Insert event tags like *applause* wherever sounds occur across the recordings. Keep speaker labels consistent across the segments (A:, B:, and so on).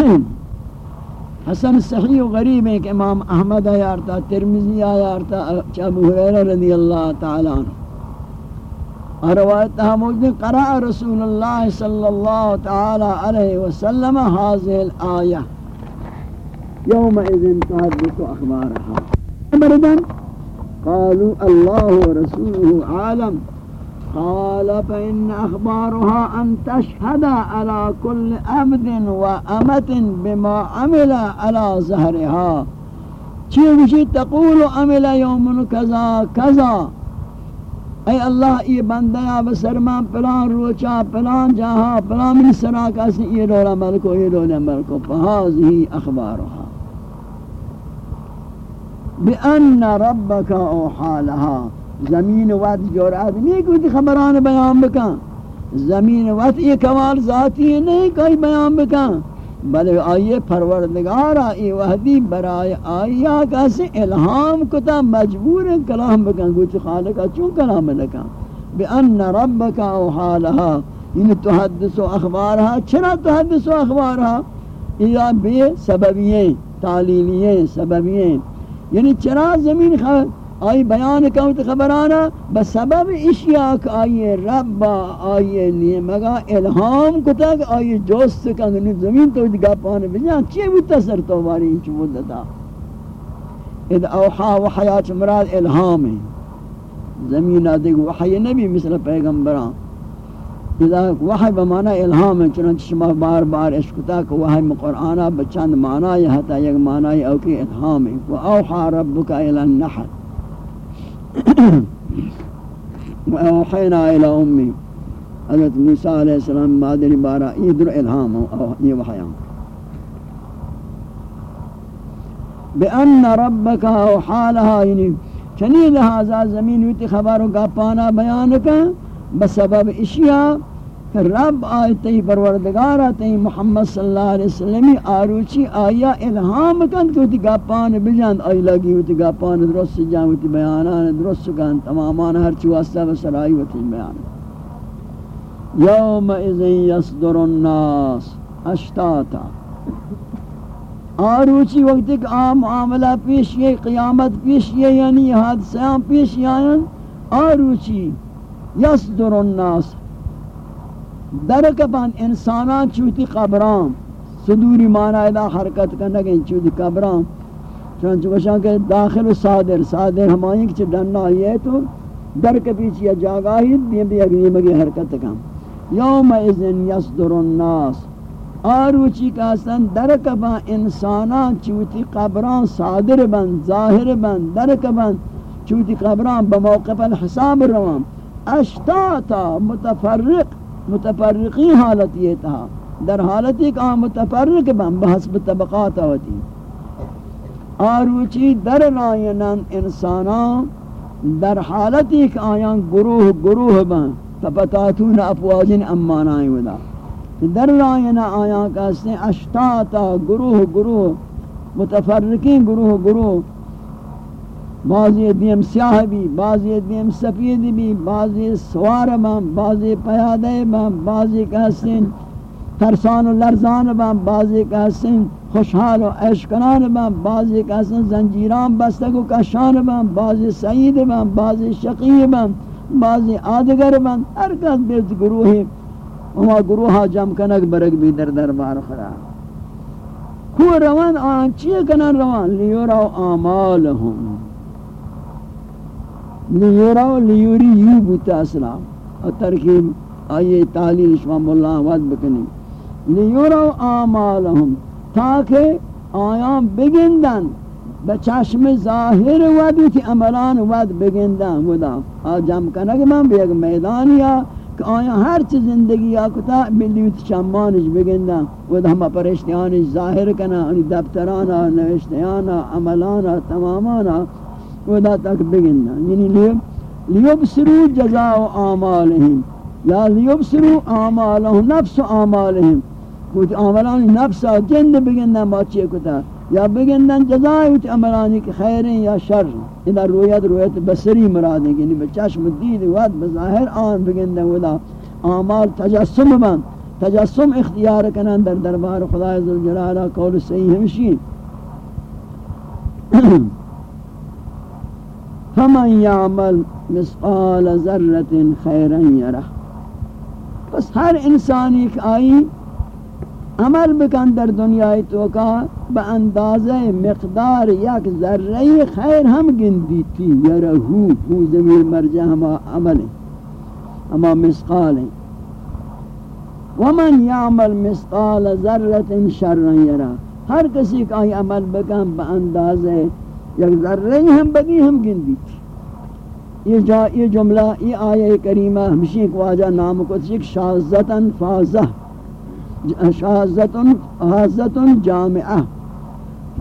A: *clears throat* حسن صحیح و غریب ہے کہ امام احمد آیا آیارتا ترمزی آیارتا اچھا ابو حریرہ رضی اللہ تعالی عنہ۔ اور روایت تہا موجود قرأ رسول اللہ صلی اللہ تعالی علیہ وسلم حاضر الآیہ۔ یوم اذن تحدث اخبارها مردن قالوا الله ورسوله عالم۔ قال فإن أخبارها أن تشهد على كل عبد وأمة بما عمل على ظهرها چیوشی تقول عمل یوم کذا کذا. اے اللہ یہ بندہ بسرما پلان روچا پلان جہاں پلان من سراکا سے یہ رولا ملکو یہ رولا ملکو فہذہی اخبارها. بأن ربك اوحا لها. زمین وقت جرأت نہیں کوئی خبران بیان بکن. زمین وقت یہ کمال ذاتی نہیں کوئی بیان بکن. بلے آئیے پروردگارا ای وحدی برائے آئیا کسی الہام کتا مجبور کلام بکن. کچھ خالقا چون کلام لکن بأن ربک اوحا لها یعنی تحدث و اخبارها چرا تحدث و اخبارها یہ بے سببییں تعلیلییں سببییں یعنی چرا زمین خبر آئی بیان کہوں تو خبرانا بسبب اشیاء کہ آئی رب آئی لیے مگا الہام کتا کہ آئی جوست کنگنی زمین تو دگا پانے بجان چیئے بھی تسر تو باری انچ مدتا اذ اوحا وحیات مراد الہام ہے۔ زمین آدھے وحی نبی مثل پیغمبران اذا وحی بمانا الہام ہے، چنانچہ شما بار بار اشکتا کہ وحی مقرآنہ بچند معنی ہے حتی یک معنی اوکی الہام ہے۔ وَأَوْحَا رَبُّكَ إِلَى النَّحَلِ *coughs* وأوحينا إلى أمي حضرت موسیٰ علیہ السلام مادری بارہ یہ در الہام یہ بأن ربك أوحى یعنی چنی لہذا زمین ویتی خبروں کا پانا بیان بسبب اشیاء رب آیتی پروردگار آیتی محمد صلی اللہ علیہ وسلم آروچی آیا الہام کن تو تی گاپان بجاند آئی لگی ہوتی گاپان درست جان ہوتی بیانان درست کن تمامان ہر چی واسطہ بسرائی ہوتی بیان یوم اذن یصدر الناس اشتاتا آروچی وقت ایک عام معاملہ پیش یہ قیامت پیش یہ یعنی حادثیاں پیش یہ آروچی یصدر الناس در کپن انسانان چوتی قبران، صدوری معنی ادا حرکت کرنے گئے چوتی قبران۔ چونچہ وشان کہ داخل و صادر صادر ہمائیں کچھ ڈننا یہ تو در کے پیچھے یا جاگاہی دیم بھی اگنی مگی حرکت کم۔ یوم اذن یصدر الناس۔ آروچی کا سن در کپن انسانان چوتی قبران، صادر بند، ظاہر بند در کپن چوتی قبران بموقف الحساب روان۔ اشتاتا متفرق متفرقی حالت یہ تھا۔ در حالت ایک آن متفرق بن بحسب طبقات ہوتی آروچی در رائنن انسانان در حالت ایک آیان گروہ گروہ بن، تپتاتون افواجن امانائیں ودا در رائن آیان کہتے ہیں اشتاتا گروہ گروہ متفرقین گروہ گروہ۔ بعضی دیم سیاہ بھی، بعضی دیم سفید بھی، بعضی سوار بم، بعضی پیادے بم، بعضی کہسن ترسان و لرزان بم، بعضی کہسن خوشحال و عشقنان بم، بعضی کہسن زنجیران بستگ و کشان بم، بعضی سعید بم، بعضی شقی بم، بعضی آدگر بم، ہر کس بیت گروہی وما گروہا جم کنک برگ بھی در دربار خدا۔ کو روان آن چیئے کنن روان؟ لیورا آمالهم لیورا و لیوری یو بوتا اسلام. اور ترکیب، آئیے تعلیل شمام اللہ وعد بکنی. لیورا و آمالهم تاکہ آیان بگندن بچشم ظاہر ود کی عملان ود بگندن ودا. آجم کنگ من بیگ میدانیا کہ آیا ہر چیز زندگی آکتا بلیوت چمانش بگندن. ودا ہم پرشتیانش ظاہر کنا یعنی دفترانا نوشتیانا عملانا تمامانا ودا تک بگننا یعنی لیب لیبسرو جزاء آمالهم یا لیبسرو آمالهم نفس آمالهم کچھ آمالانی نفس جند بگندن با کتا؟ یا بگندن جزائی وچ عملانی کہ خیر یا شر۔ ادھا رویت رویت بسری مراد ہے یعنی بچشم دید وقت بظاہر آن بگندن ودا آمال تجسم بند تجسم اختیار کنن در دربار خدا عزوجلالہ قول صحیح ہمشی۔ *clears throat* فمن یعمل مثقال ذرت خیرا یرہ بس ہر انسانی ایک آئی عمل بکن در دنیای تو کا با اندازہ مقدار یک ذرہ خیر ہم گندی تھی یرہو۔ ہو زمیر مرجع ہما عمل ہما مسقال ہیں۔ ومن یعمل مسقال ذرت شرا یرہ ہر کسی کا عمل بکن با اندازہ یعنی یک ذرہ ہم بگی ہم گندی تھی۔ یہ جملہ، یہ آیہ کریمہ ہمشی کو آجا نام کو تشک شازتاً فازہ شازتاً فازتاً جامعہ۔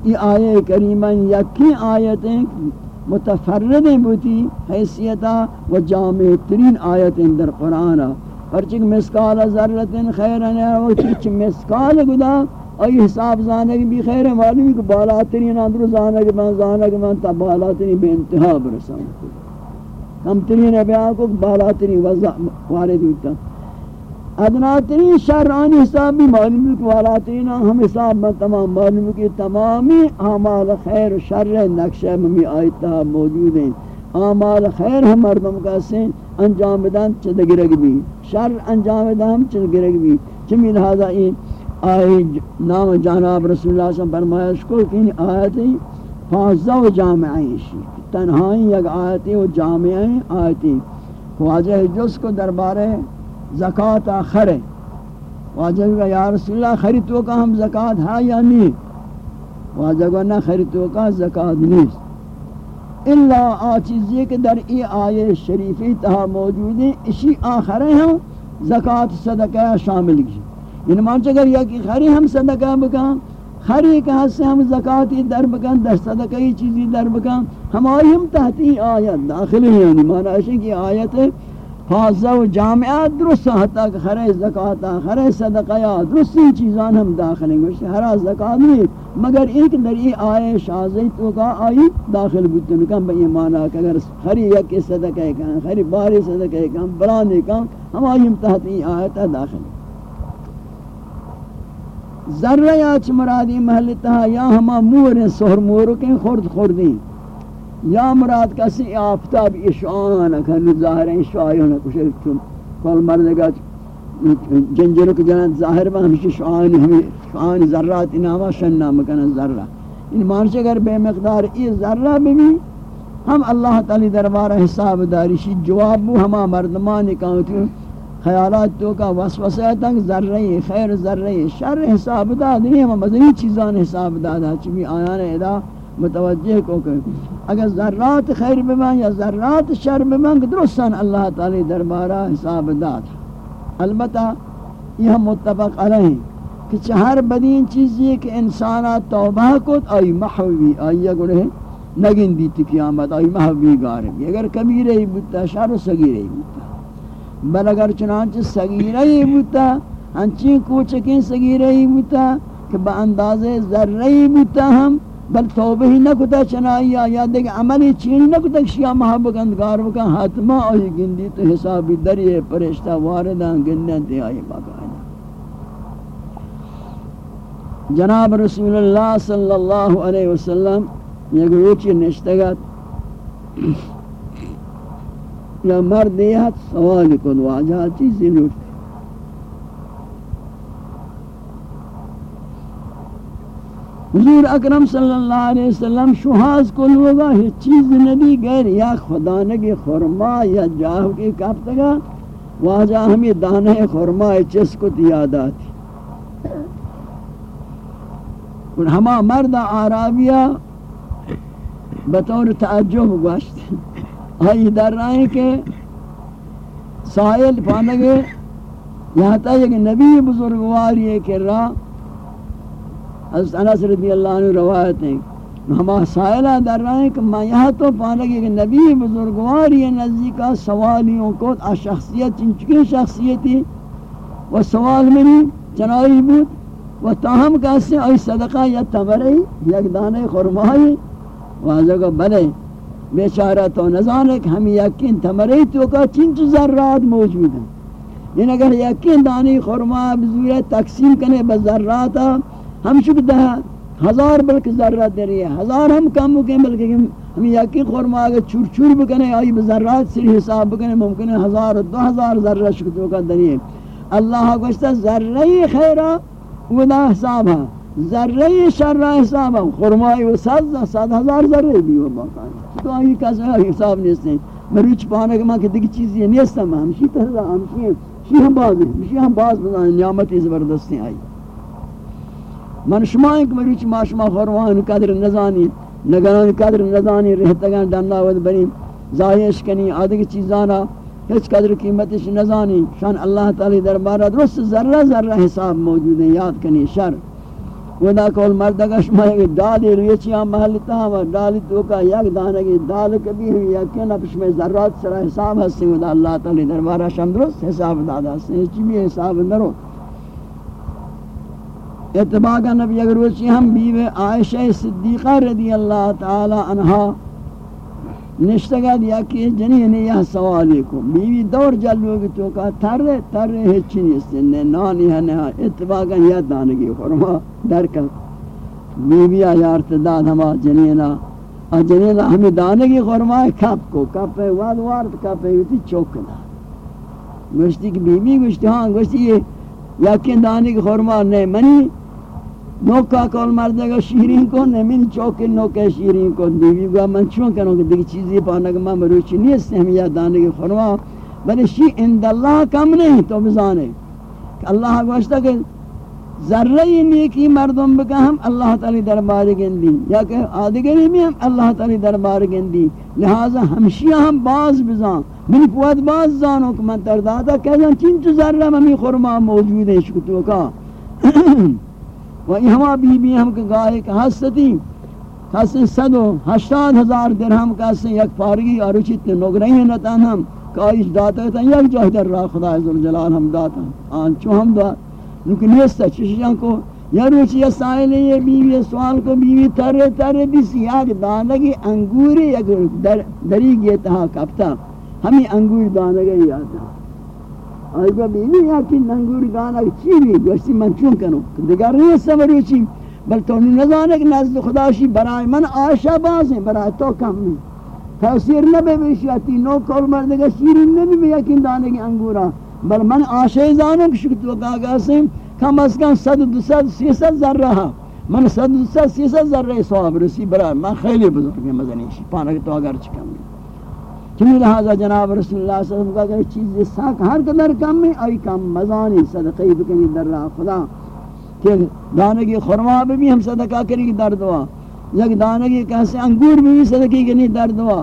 A: یہ آیہ کریمہ یکی آیتیں متفردیں بوتی، حیثیتا و جامع ترین آیتیں در قرآن۔ پرچک مسکال ذرت خیرن ہے وہ چک مسکال گدا۔ ای حساب زانے کی بھی خیر ہے، معلوم کہ بالا ترین اندر زانے من زانے من تا بالا ترین بے انتہا برسان کم ترین بیان کو بالا ترین وضع وارد ہوتا ادنا ترین شر آنی حساب بھی معلوم ہے کہ والا ترین ہم حساب میں تمام معلوم ہے کہ تمامی اعمال خیر و شر نقشہ ممی آیتہ موجود ہیں۔ اعمال خیر ہم مردم کا سے انجام دان چد گرگ بھی۔ شر انجام دان چد گرگ بھی۔ چمی لہذا یہ آئی نام جانب رسول اللہ صلی اللہ علیہ وسلم فرمائش کو کہ آیت فاضہ و جامعین شیئے تنہائی یک آیتی و جامعی آیتی واجہ جس کو دربار زکاة آخر ہے۔ واجہ کہ یا رسول اللہ، خریدو کا ہم زکاة ہے یا نہیں؟ واجہ کہ نہ خریدو کا زکاة نہیں۔ اللہ آ چیزی کہ در ای آیے شریفی تہا موجود ہیں، اسی آخر ہیں ہاں، زکاة صدقہ شامل کی۔ یعنی مانچہ اگر یکی خری ہم صدقہ بکاں ہر ایک ہاتھ سے ہم زکاة در بکن در صدقی چیزی در بکن ہم آئیم تحتی آیت داخل ہیں یعنی مانا ہے کہ آیت فاضہ و جامعات درست حتی کہ خرے زکاة خرے صدقیہ درست ہی چیزان ہم داخل ہیں۔ ہرا زکاة نہیں، مگر ایک در یہ آئے شازی تو کا آئی داخل بودتن کم بئی مانا کہ اگر خری یک صدقہ کن خری باری صدقہ کن برانے کن ہم آئیم تحتی آیت داخل ہیں۔ ذرہ یا چھ مرادی محل تہا، یا ہما مور سہر مورو کے خورد خوردی۔ یا مراد کسی آفتاب اشعان اکھر ظاہر ہیں اشعائی چون کل مرد گا جنجروں کے جنات ظاہر با ہمیشہ شعان ہمیں شعان ذرات اناما شن نام کنا ذرہ۔ یعنی ان مانچے اگر بے مقدار ای ذرہ بھی ہم اللہ تعالی دربارہ حساب داریشی جواب بو، ہما مردمانی کہاں خیالات تو کا وسوسہ تک ذرہ خیر ذرہ شر حساب داد نہیں ہم مزنی چیزان حساب دادا چمی آیان ادا متوجہ کو کہ اگر ذرات خیر بمان یا ذرات شر بمان درستان اللہ تعالی دربارہ حساب داد البتہ یہ متفق علیہ کہ چہر بدین چیز یہ کہ انسانات توبہ کو آئی محوی، آئی گڑے نگن دیتی قیامت، آئی محوی گارم اگر کبیرہ ہی بودتا، شر و سگیرہ ہی بودتا۔ بل اگر چنانچہ سگیرہ ہی بوتا ہنچی کوچکیں سگیرہ ہی بوتا کہ با انداز ذرہ ہی بوتا ہم، بل توبہ ہی نہ کتا چنائی یا دیکھ عملی چینی نہ کتا شیعہ محبک اندگار بکا، حتمہ آئی گندی تو حسابی دریئے پرشتہ واردان گندن تے آئی باقا جناب رسول اللہ صلی اللہ علیہ وسلم، یہ گروچی نشتگت یا مرد یہ سوال کن واجہ چیزی لوٹتے حضور اکرم صلی اللہ علیہ وسلم شہاز کو لوگا ہی چیز نبی غیر یا خدا نگی خورما یا جاہو کی کفتگا واجہ ہمیں دانہ خورما چس کو تیادا تھی اور ہما مرد آرابیہ بطور تعجب گوشت۔ آئی در رہے کہ سائل پانگے یہاں تا کہ نبی بزرگواری ہے کہ راہ حضرت انس رضی اللہ عنہ روایت ہیں۔ ہما سائلہ در رہے ہیں کہ میں یہاں تو پانگے کہ نبی بزرگواری ہے نزدیکا سوالیوں کو، آ شخصیت چنچکی شخصیتی و سوال منی چنائی بود و تاہم کہتے ہیں آئی صدقہ یا تمرئی یک دانے خرمائی، واضح کو بلے۔ بیچارہ تو نظانے کہ ہم یقین تمری تو کا چنچ ذرات موجود ہیں۔ این اگر یقین دانی خرما بزور تقسیم کنے بذراتا ہم شک دہ ہزار بلکہ ذرات دری ہے ہزار ہم کم ہو بلکہ ہم یقین خرما اگر چور چور بکنے، آئی بذرات سری حساب بکنے ممکن ہے ہزار دو ہزار ذرہ شک تو کا دری ہے اللہ گوشتا ذرہ خیرہ ودا حساب ہے۔ ذرہ شرہ حساب ہے خرمائی و سات سات ہزار ذرہ بھی وہ باقا ہے تو آئی کسا حساب نہیں سیں مروچ پانا کہ ماں کہ دیکھ چیزی ہے نیستا میں ہمشی تحضا ہمشی ہیں شی ہم باز ہیں شی ہم باز بزانے نعمتی زبردستی آئی من شما ایک مروچ ما شما خروان قدر نزانی نگران قدر نزانی رہتگان ڈننا ود بنی ظاہش کنی آدھے چیزانا. ہیچ قدر قیمتش نزانی. شان اللہ تعالی دربارہ درست ذرہ ذرہ حساب موجود ہے یاد کنی، شر. خدا کول مردگا شما ایک دالی ریچیاں محلتا و دالی تو کا یک دانگی دال کبھی ہوئی یقین پش میں ذرات سرا حساب ہستے خدا اللہ تعالی دربارہ شم درست حساب دادا ہستے یعنی چی بھی حساب نرو؟ اتباقا نبی اگر وچی ہم بیوے عائشہ صدیقہ رضی اللہ تعالی عنہ نشتگا دیا کہ جنین یہ یعنی سوالی کو بیوی دور جلو گی تو کہا تر تر ہچی نیستے نے نانی ہے نہا اتباقا یہ دانگی خورما در کر بیوی آیا ارتداد ہما جنینا اور جنینا ہمیں دانگی خورما ہے کپ کو، کپ ہے واد وارد، کپ ہے ہوتی چوکنا گوشتی کہ بیوی گوشتی ہاں گوشتی یہ یقین دانگی خورما نہیں منی. نوکا کول مردے گا شیرین کو نمین چوک نوکا شیرین کو دیوی گا من چون کنو کہ دیکھ چیزی پانا کہ میں مروچی نہیں اس ہم یاد دانے کے خرما بلے شی اند اللہ کم نہیں تو بزانے کہ اللہ گوشتا کہ ذرہ نیکی مردم بکا ہم اللہ تعالی دربار گندی. یا کہ آدھگری میں ہم اللہ تعالی دربار گندی. لہذا ہمشیہ ہم باز بزان. منی پوت باز زانو کہ من تردادا کہ جان چین ذرہ ممی خرما موجود ہے شکتو کا و این ہما بی بی ہم کے گاہے کہ ہستی کسی صد و ہشتاد ہزار درہم کسی یک پارگی آروچیت نگرہی ہیں نتان ہم۔ کائش داتا ہے یک جاہ در راہ خدا عزالجلال ہم داتا آن چو ہم دا نوکی نیستا چشیاں کو۔ یا روچی یا سائل یہ بیوی سوال کو بیوی تر تر بیس یک دانگی انگوری یک دری گیتا کپتا۔ ہمیں انگور دانگی یادا آئی با بینی یا کہ ننگور گانا چی بھی گوشتی من چون کنو دیگر نہیں سمری چی بل تو نظانے کہ نزد خداشی برای من آشا باز ہیں برای تو کم نہیں تاثیر نبے بیشیاتی نو کول مردگا شیرین نبی بھی یقین دانے کی انگورا بل من آشا زانوں کہ شکت وقا گا سیم کم از کم صد دو صد سی صد ذر رہا من صد دو صد سی صد ذر رہی سواب رسی برای من خیلی بزرگ مزنیشی پانا کہ تو اگر چکم نہیں چمی لہذا جناب رسول اللہ صلی اللہ علیہ وسلم کہ چیز ساک ہر قدر کم میں آئی کم مزانی صدقی بکنی در راہ خدا۔ کہ دانگی خرما بھی ہم صدقہ کریں در دعا یک دانگی کیسے انگور بھی صدقی کرنی در دعا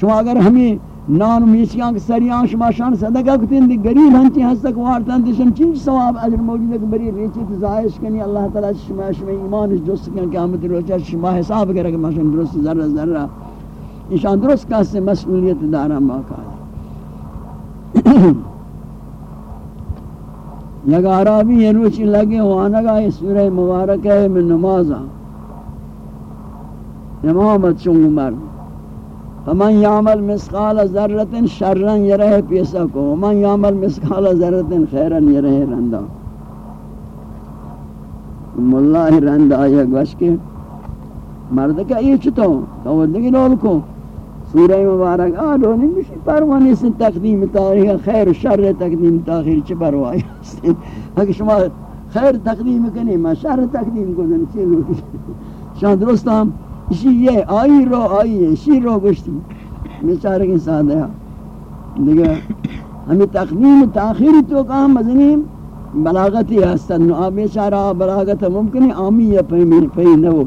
A: شما اگر ہمیں نان میچیاں کے سریاں شما شان صدقہ کتن دی گریب ہنچی ہستک وارتن تشن چنچ ثواب اجر موجود ہے کہ بری ریچی تزائش کنی، اللہ تعالی شما شما ایمان جست کن قیامت روچہ شما حساب کرے کہ ماشاء درست ذرہ ذرہ۔ نشان درست کاسے مسئولیت دارا موقع ہے لگا عربی یہ روچی لگے ہوانگا یہ سورہ مبارک ہے من نمازا امامت چونگ مرد. فمن یعمل مسقال ذرت شرن یرہ پیسا کو، ومن یعمل مسقال ذرت خیرن یرہ رندہ. ملہ رندہ آیا گوش کے. مرد کا یہ چھتو تو دگی لول کو. سورہ مبارک آلو نمیشی پروانی سن تقدیم تاخیر خیر و شر تقدیم تاخیر چه پروائی هستین اگر شما خیر تقدیم کنی ما شر تقدیم کنی چه لوگی شما درست هم؟ اسی یہ آئی رو آئی ہے اسی رو گشتی بیچارہ کی ساتھ ہے دیکھا ہمیں تقدیم تاخیر تو کام مزنیم بلاغتی ہستن نو آب بیچارہ بلاغت ممکن ہے آمی یا پہمی پہمی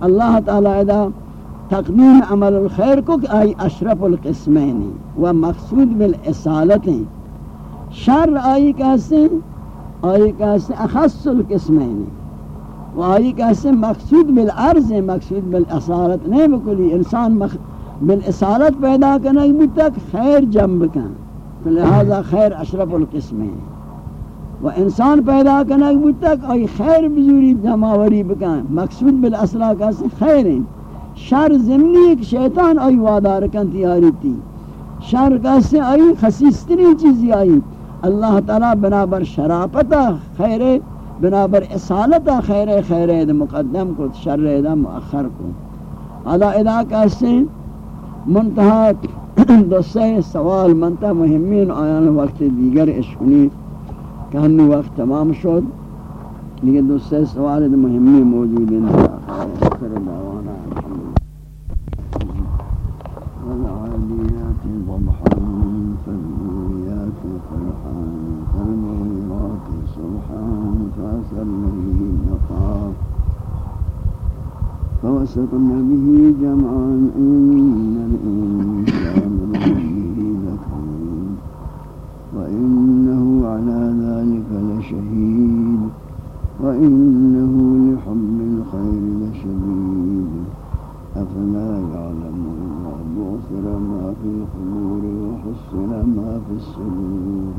A: اللہ تعالی ادا تقدیم عمل الخیر کو کہ آئی اشرف القسمین و مقصود بالاسالت ہیں شر آئی کہتے ہیں آئی کہتے ہیں اخص القسمین و آئی کہتے ہیں مقصود بالعرض ہیں مقصود بالاسالت؟ نہیں بکلی، انسان مخ... بالاسالت پیدا کرنے بھی تک خیر جنب کن لہذا خیر اشرف القسمین و انسان پیدا کرنے بھی تک آئی خیر بزوری جماوری بکن مقصود بالاسالت کہتے ہیں خیر ہیں شر زمینی ایک شیطان آئی وادار کن تیاری تھی شر کیسے آئی؟ خسیستری چیزی آئی۔ اللہ تعالی بنابر شرافتا خیر بنابر اصالتا خیر خیر اید مقدم کو، شر دا مؤخر کو۔ ادا ادا کہتے منتہا دوسرے سوال، منتہا مهمین آیان وقت دیگر اشکنی کہ ہنو وقت تمام شد، لیکن دوسرے سوال مهمی موجود ہیں۔ آخر دعوانا۔ ضبحا فالموريات فالمغيرات فأثرن به فوسطن به جمعا إن الإنسان لربه لكنود وإنه على ذلك لشهيد. وإنه ما في الصدور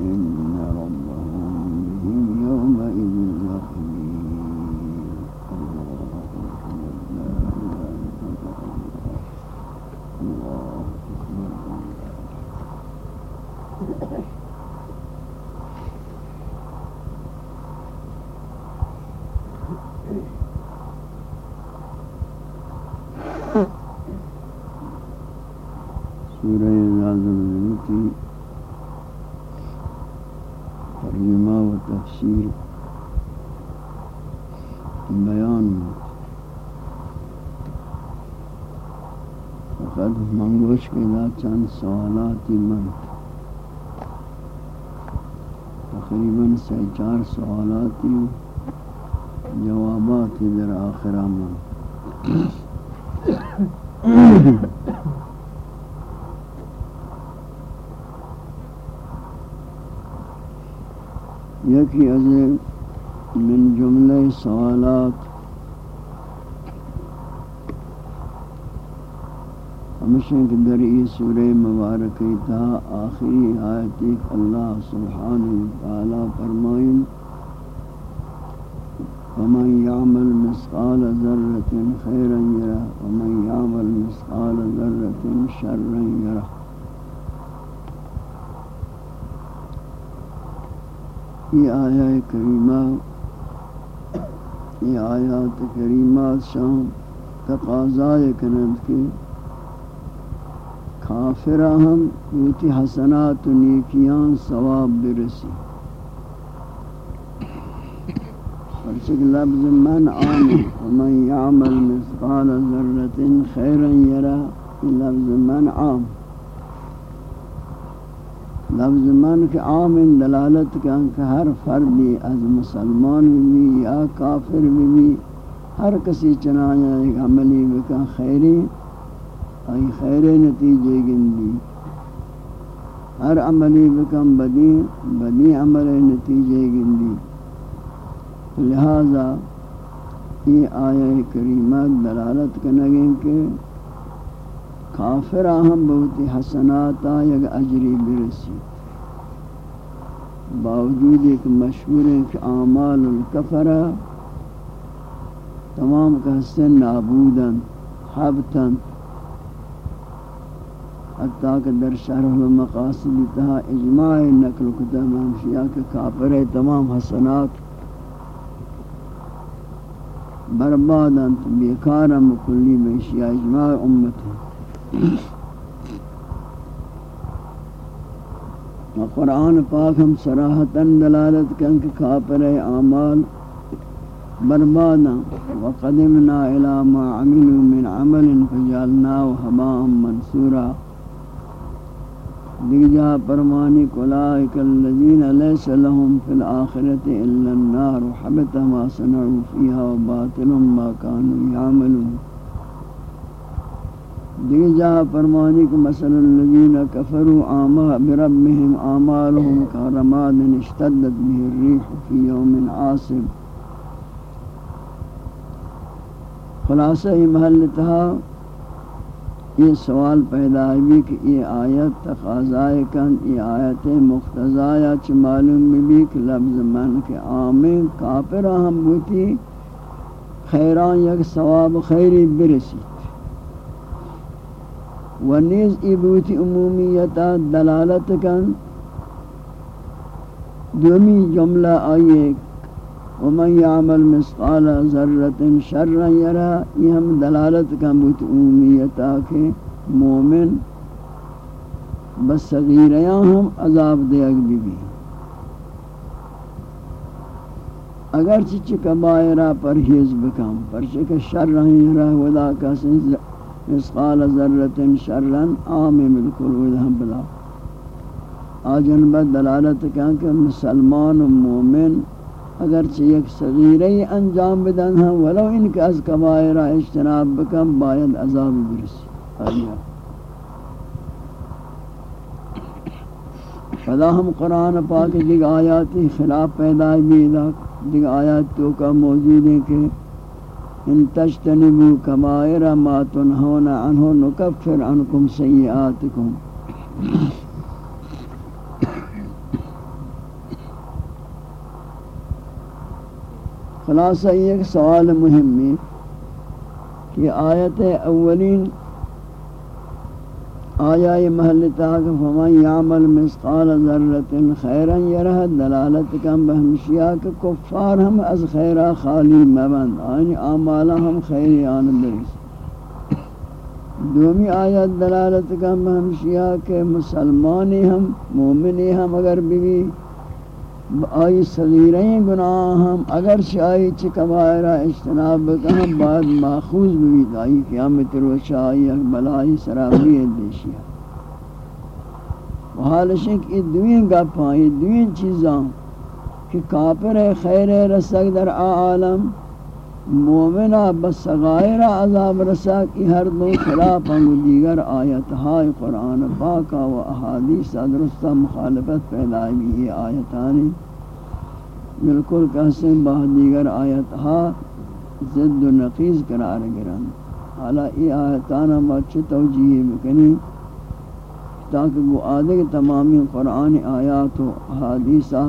A: إن ربهم بهم يومئذ لخبير الله أكبر لا إله إلا الله الله أكبر سورہ نازل کی ترجمہ و تفسیر بیان فقط منگوش کے لیے چند سوالات من. تقریباً سے چار سوالات جوابات در آخرہ من یکی از من جملہ سوالات ہمیشہ کہ در ای سورہ مبارکی تا آخری آیت ایک اللہ سبحانہ وتعالی فرمائیں، ومن يعمل مثقال ذرة خيرا يره، ومن يعمل مثقال ذرة شرا يره. یہ آیا کریمہ، یہ آیات کریمات شام تقاضائے کنند کے کافرہ ہم اوتی حسنات و نیکیان ثواب برسی۔ فرچک لفظ من آمن ومن يعمل مثقال ذرة خيرا يرى لفظ من آمن۔ لفظ من کے عام دلالت کا کہ ہر فردی از مسلمان بھی یا کافر بھی ہر کسی چنایا ایک عملی بکا خیری ای خیر نتیجے گندی۔ ہر عملی بکم بدی بدی عمل نتیجے گندی۔ لہذا یہ آیہ کریمات دلالت کنگیں کہ کافر ہم بہت حسناتا یک اجری برسی۔ باوجود ایک مشہور ہے کہ اعمال الکفرہ تمام کا حسن نابودن، حبتن حتیٰ کہ در شرح و مقاصد تہا اجماع نقل کتب ہمشیہ کے کافر تمام حسنات بربادن بیکارم کلی بیشیہ اجماع امت قرآن پاک ہم سراحتاً دلالت کن کہ کافر اعمال بربادا وقدمنا إلى ما عملوا من عمل فجعلناه هباء منصورا دیجا پرمانی کلائک الذین لیس لهم فی الاخرت الا النار حبت ما صنعوا فیها وباطل ما كانوا يعملون دیگر جا فرمانی کہ مثلا الذین کفروا آما بربهم آمالهم کارماد اشتدت به الریح فی یوم عاصب خلاصہ محل تھا یہ سوال پیدا ہوئی کہ یہ آیت تقاضائے کن، یہ آیت مقتضایا چھ معلوم بھی کہ لفظ من کے آمین کافر ہم بوتی خیران یک ثواب خیری برسی و نیز ایبوتی عمومیتا دلالت کن. دومی جملہ آئیے ومن يعمل مثقال ذرة شرا يرى، یہ ہم دلالت کا بوت عمومیتا کہ مومن بس صغیریاں ہم عذاب دے اگ بھی بھی اگر چچ کبائرہ پرہیز بکم پرچہ شر رہیں رہ ودا کا سن، مثقال ذرة شرا عام بالکل ودا بلا۔ آجن بد دلالت کا کہ مسلمان و مومن اگرچہ یک صغیرہ انجام بدن ہاں ولو ان کے از کبائرہ اجتناب بکم، باید عذاب برسی۔ آئیہ فدا ہم قرآن پاک دیکھ آیاتی خلاف پیدا بھی دیکھ آیات تو کا موجود ہے کہ ان تجتنبو کبائر ما تنہون عنہ، نکفر عنکم سیئاتکم۔ خلاصہ ایک سوال مهم کہ آیت اولین آیا یہ محل تاک فمن یعمل مسقال ذرت خیرا یرہ دلالت کم بہمشیہ کہ کفار ہم از خیرہ خالی مبند یعنی آئین آمالا ہم خیری آن برس دومی آیت دلالت کم بہمشیہ کہ مسلمانی ہم، مومنی ہم اگر بھی آئی صغیرین گناہ ہم اگر شائی چکبائرہ کبائرہ اجتناب بکہم، بعد ماخوذ بھی آئی قیامت روشا آئی بلائی سرابی دیشیا وحال شک یہ دوین گپاں یہ دوین چیزاں کہ کافر خیر رسک در عالم۔ مومنہ بس غائرہ عذاب رسک یہ ہر دو خلاف انگو دیگر آیتہائی قرآن پاکا و احادیث درستہ مخالفت پیدا بھی یہ آیتانی بالکل کہتے بہت دیگر آیت ہا زد و نقیز قرار گران حالا ای آیتانا مچھ توجیہ بکنی تاکہ وہ آدھے تمامی قرآن آیات و حادیثہ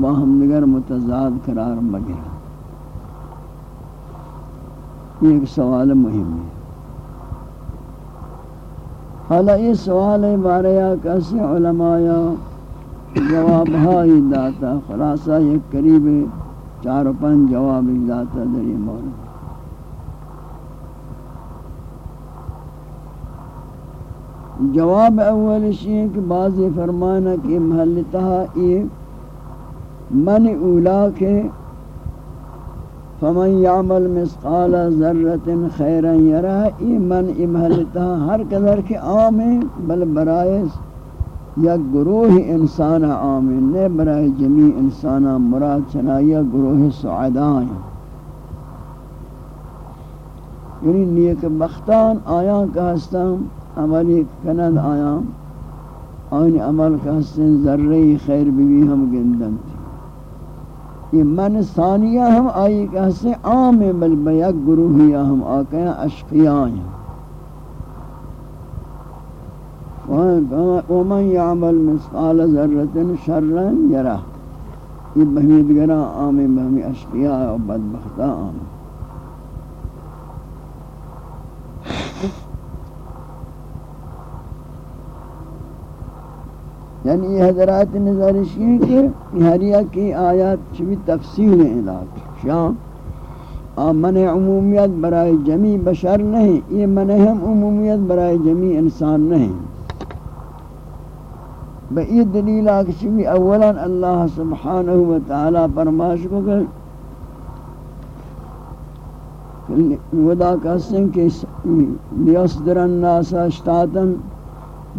A: باہم دیگر متضاد قرار مگر ایک سوال مهم ہے حالا یہ سوال بارے کیسے علماء جواب ہائی داتا خلاصہ ایک قریب چار و جواب داتا دری مورد. جواب اول شیئے کہ بعضی فرمانا کہ محلتہ یہ من اولا کے فمن يعمل مثقال ذرة خيرا يرى ای من امحلتها ہر قدر کے عام بل برائے یک گروہ انسان آمین نے برای جمیع انسان مراد چنایا گروہ سعدان یعنی نیک بختان آیاں کا ہستان عملی کند آیاں آئین عمل کا ہستان ذرہی خیر بھی ہم گندن۔ یہ من ثانیہ ہم آئی کا ہستان عام بل بیک گروہی ہم آکے ہیں ہیں۔ ومن يعمل مثقال ذرة شرا يرى یہ بہمی دیگرہ عام بہمی اشقیاء و بدبختہ عام۔ یعنی یہ حضرات نظرش یہ کہ ہریہ کی آیات چوی تفصیل علاق شام من عمومیت برای جمی بشر نہیں، یہ من ہم عمومیت برای جمی انسان نہیں۔ بئی دلیل آکشی بھی اولا اللہ سبحانہ وتعالی فرماش کو کہ ودا کہتے کہ لیصدر الناس اشتاتن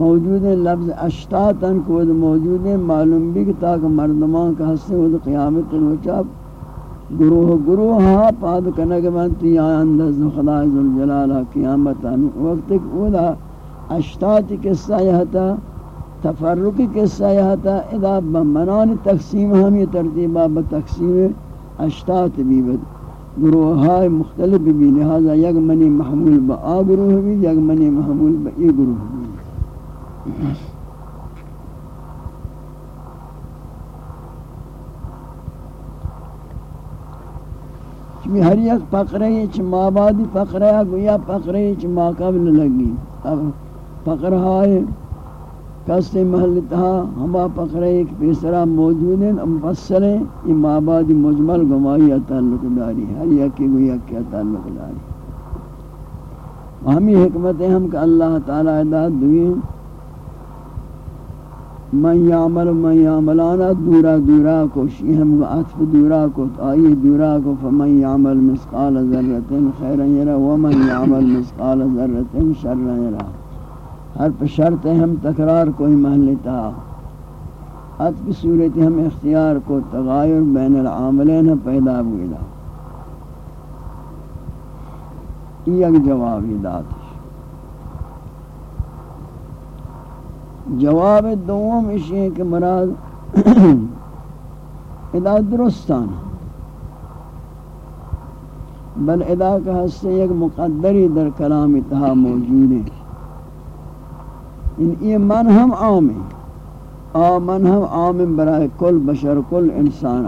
A: موجود ہیں لفظ اشتاتن کو موجود ہیں، معلوم بھی کہ تاکہ مردمان کا حصے وہ قیامت الوچاب گروہ گروہ ہاں پاد کنگ بنتی آیا انداز خدا ذوالجلالہ قیامت وقت ودا اشتات قصہ یہ تھا تفرقی قصہ یہ تھا، اذا بمنان تقسیم ہم یہ ترتیبہ بتقسیم اشتات بھی بد گروہائے ہاں مختلف بھی، لہذا یک منی محمول با آ گروہ بھی، یک منی محمول با ای گروہ بھی۔ چمی ہر یک فقرہ چ مابادی فقرہ گویا فقرہ چ ما قبل لگی۔ اب فقرہ ہے کسی محل تہا ہما پکڑے ایک پیسرا موجود ہیں، مفصل ہیں، یہ ماباد مجمل گمائی تعلق داری ہر یکی کو یکی تعلق داری۔ ہمیں حکمت ہم کہ اللہ تعالی اداد دوئیں من یعمل من یعملانا دورا دورا کو شیہم عطف دورا کو آئی دورا کو فمن یعمل مسقال ذرت خیرا یرا ومن یعمل مسقال ذرت شرا یرا. ہر پر شرط ہم تکرار کوئی محلتا عطف صورت ہم اختیار کو تغایر بین العاملین پیدا ہوئیلا یک جوابی دات جواب دوم اشیاء کہ مراد *clears throat* ادا درستان بل ادا کا حصہ ایک مقدری در کلام اتحا موجود ہے۔ ان یہ من ہم عام ہے آ، من ہم عام برائے کل بشر، کل انسان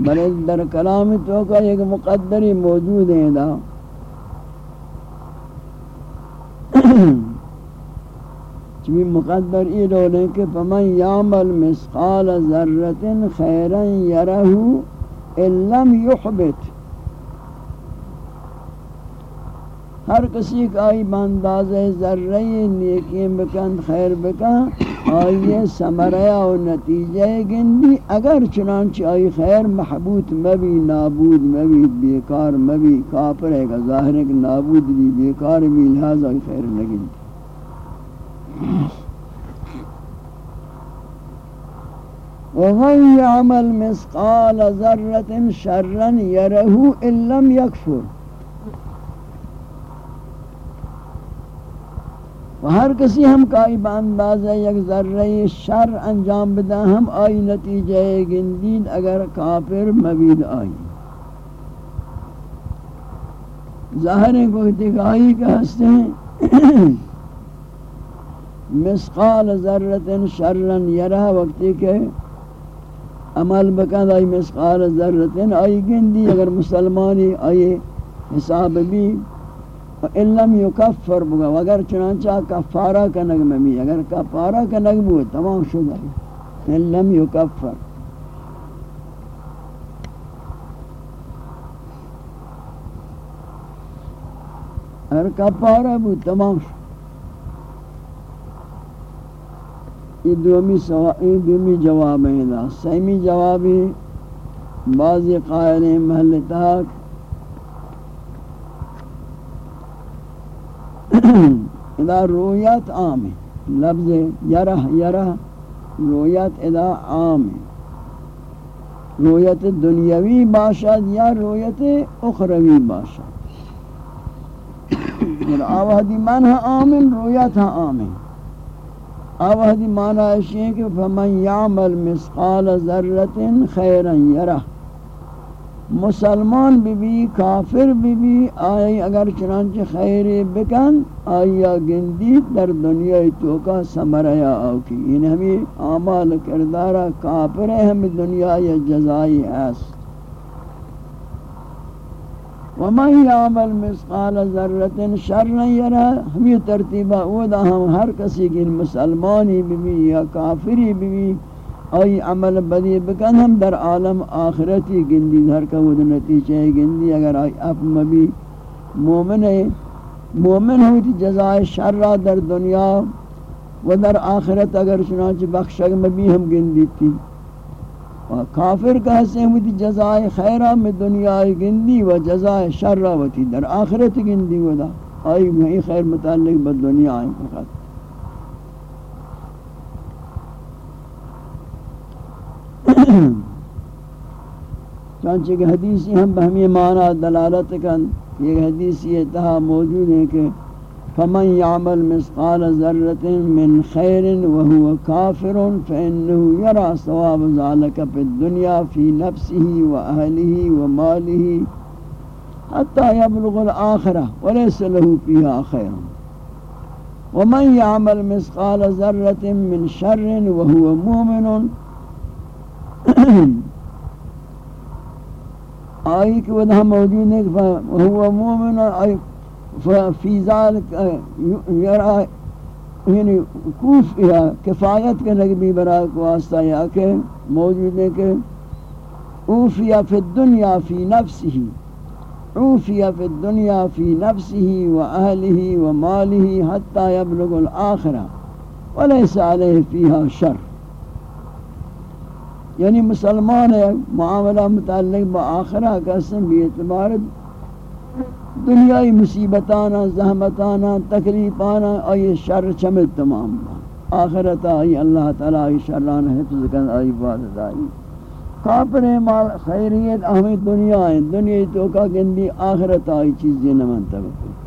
A: بل در کلام تو کا ایک مقدری موجود ہے ادا *clears throat* چمی مقدر ای رولے کہ فمن یعمل مسقال ذرت خیرا یرہو ان لم یحبت ہر کسی کا آئی بانداز ذرہی نیکی بکن خیر بکن آئیے سمریا و نتیجہ گندی، اگر چنانچہ آئی خیر محبوط مبی نابود مبی بیکار مبی کافر ہے کہ ظاہر ہے کہ نابود بھی بیکار بھی لہذا آئی خیر نگندی ومن يعمل مثقال ذرة شرا يره إن لم يكفر؟ و ہر کسی ہم کائی بانداز ہے، یک ذرہ شر انجام بدا ہم، آئی نتیجہ گندید اگر کافر مبید آئی۔ ظاہر ہے کوئی تکائی کا ہستے ہیں۔ مسقال ذرت شرن، یرہ وقتی کے عمل بکند آئی مسقال ذرت آئی گندی اگر مسلمانی آئی حساب بھی علم یکفر بگا اگر چنانچہ کفارہ کا نگم بھی، اگر کفارہ کا نگم ہو تمام شد آئی۔ علم یکفر اگر کفارہ بھی تمام شد۔ یہ دومی سوال دومی جواب ہے دا سیمی جوابی بعض قائل محل تاک *clears throat* ادا رویت عام ہے لفظ یرہ یرہ رویت ادا عام ہے رویت دنیاوی باشد یا رویت اخروی باشد؟ اور آوہدی منہ عام رویت عام ہے آوہدی معنی ایشی ہے کہ فمن یعمل مسقال ذرت خیرا یرہ مسلمان بھی بھی کافر بھی بھی آئی اگر چنانچہ خیر بکن، آئی گندی در دنیا تو کا سمریا آوکی یعنی ہمیں اعمال کردارہ کافر ہے ہمیں دنیا یا جزائی ایس ومن يعمل مثقال ذره شرا يرى؟ ہمیں ترتیبہ اودا ہم ہر کسی کی مسلمانی بھی یا کافری بھی ای عمل بدی بکن، ہم در عالم آخرتی گندی، ہر کا ود نتیجہ گندی، اگر اپ مبی مومن ہے، مومن ہوئی جزائے شر در دنیا و در آخرت، اگر چنانچہ بخشگ مبی ہم گندی تھی۔ کافر کا حسن ہوتی جزائے خیرہ میں دنیا گندی و جزائے شرہ ہوتی در آخرت گندی و دا۔ آئی میں خیر متعلق بد دنیا آئی فقط چانچہ کہ حدیثی ہم بہمی معنی دلالت کن۔ یہ حدیثی اتحا موجود ہے کہ فمن يعمل مثقال ذرة من خير وهو كافر فإنه يرى ثواب ذلك في الدنيا في نفسه وأهله وماله حتى يبلغ الآخرة وليس له فيها خير. ومن يعمل مثقال ذرة من شر وهو مؤمن آئی کہ وہ موجود ہے وهو مؤمن آئی فی ذلك يرى یعنی کوف یا کفایت کے نگبی برای کو واسطہ یا کہ موجود ہے کہ اوفیا فی الدنیا فی نفسه اوفیا فی الدنیا فی نفسه و اہلہ و مالہ حتی یبلغ الاخرہ، ولیس علیہ فیہا شر۔ یعنی مسلمان ہے، معاملہ متعلق با آخرہ کا سن بھی اعتبار دنیای مصیبتانا، زحمتانا، تکلیفانا، آئی شر چمت تمام آخرت آئی اللہ تعالی آئی شران حفظ کن، آئی بادت آئی. کافر مال خیریت اہمی دنیا ہے دنیا تو کا گندی، آخرت آئی چیزیں نمان تبقی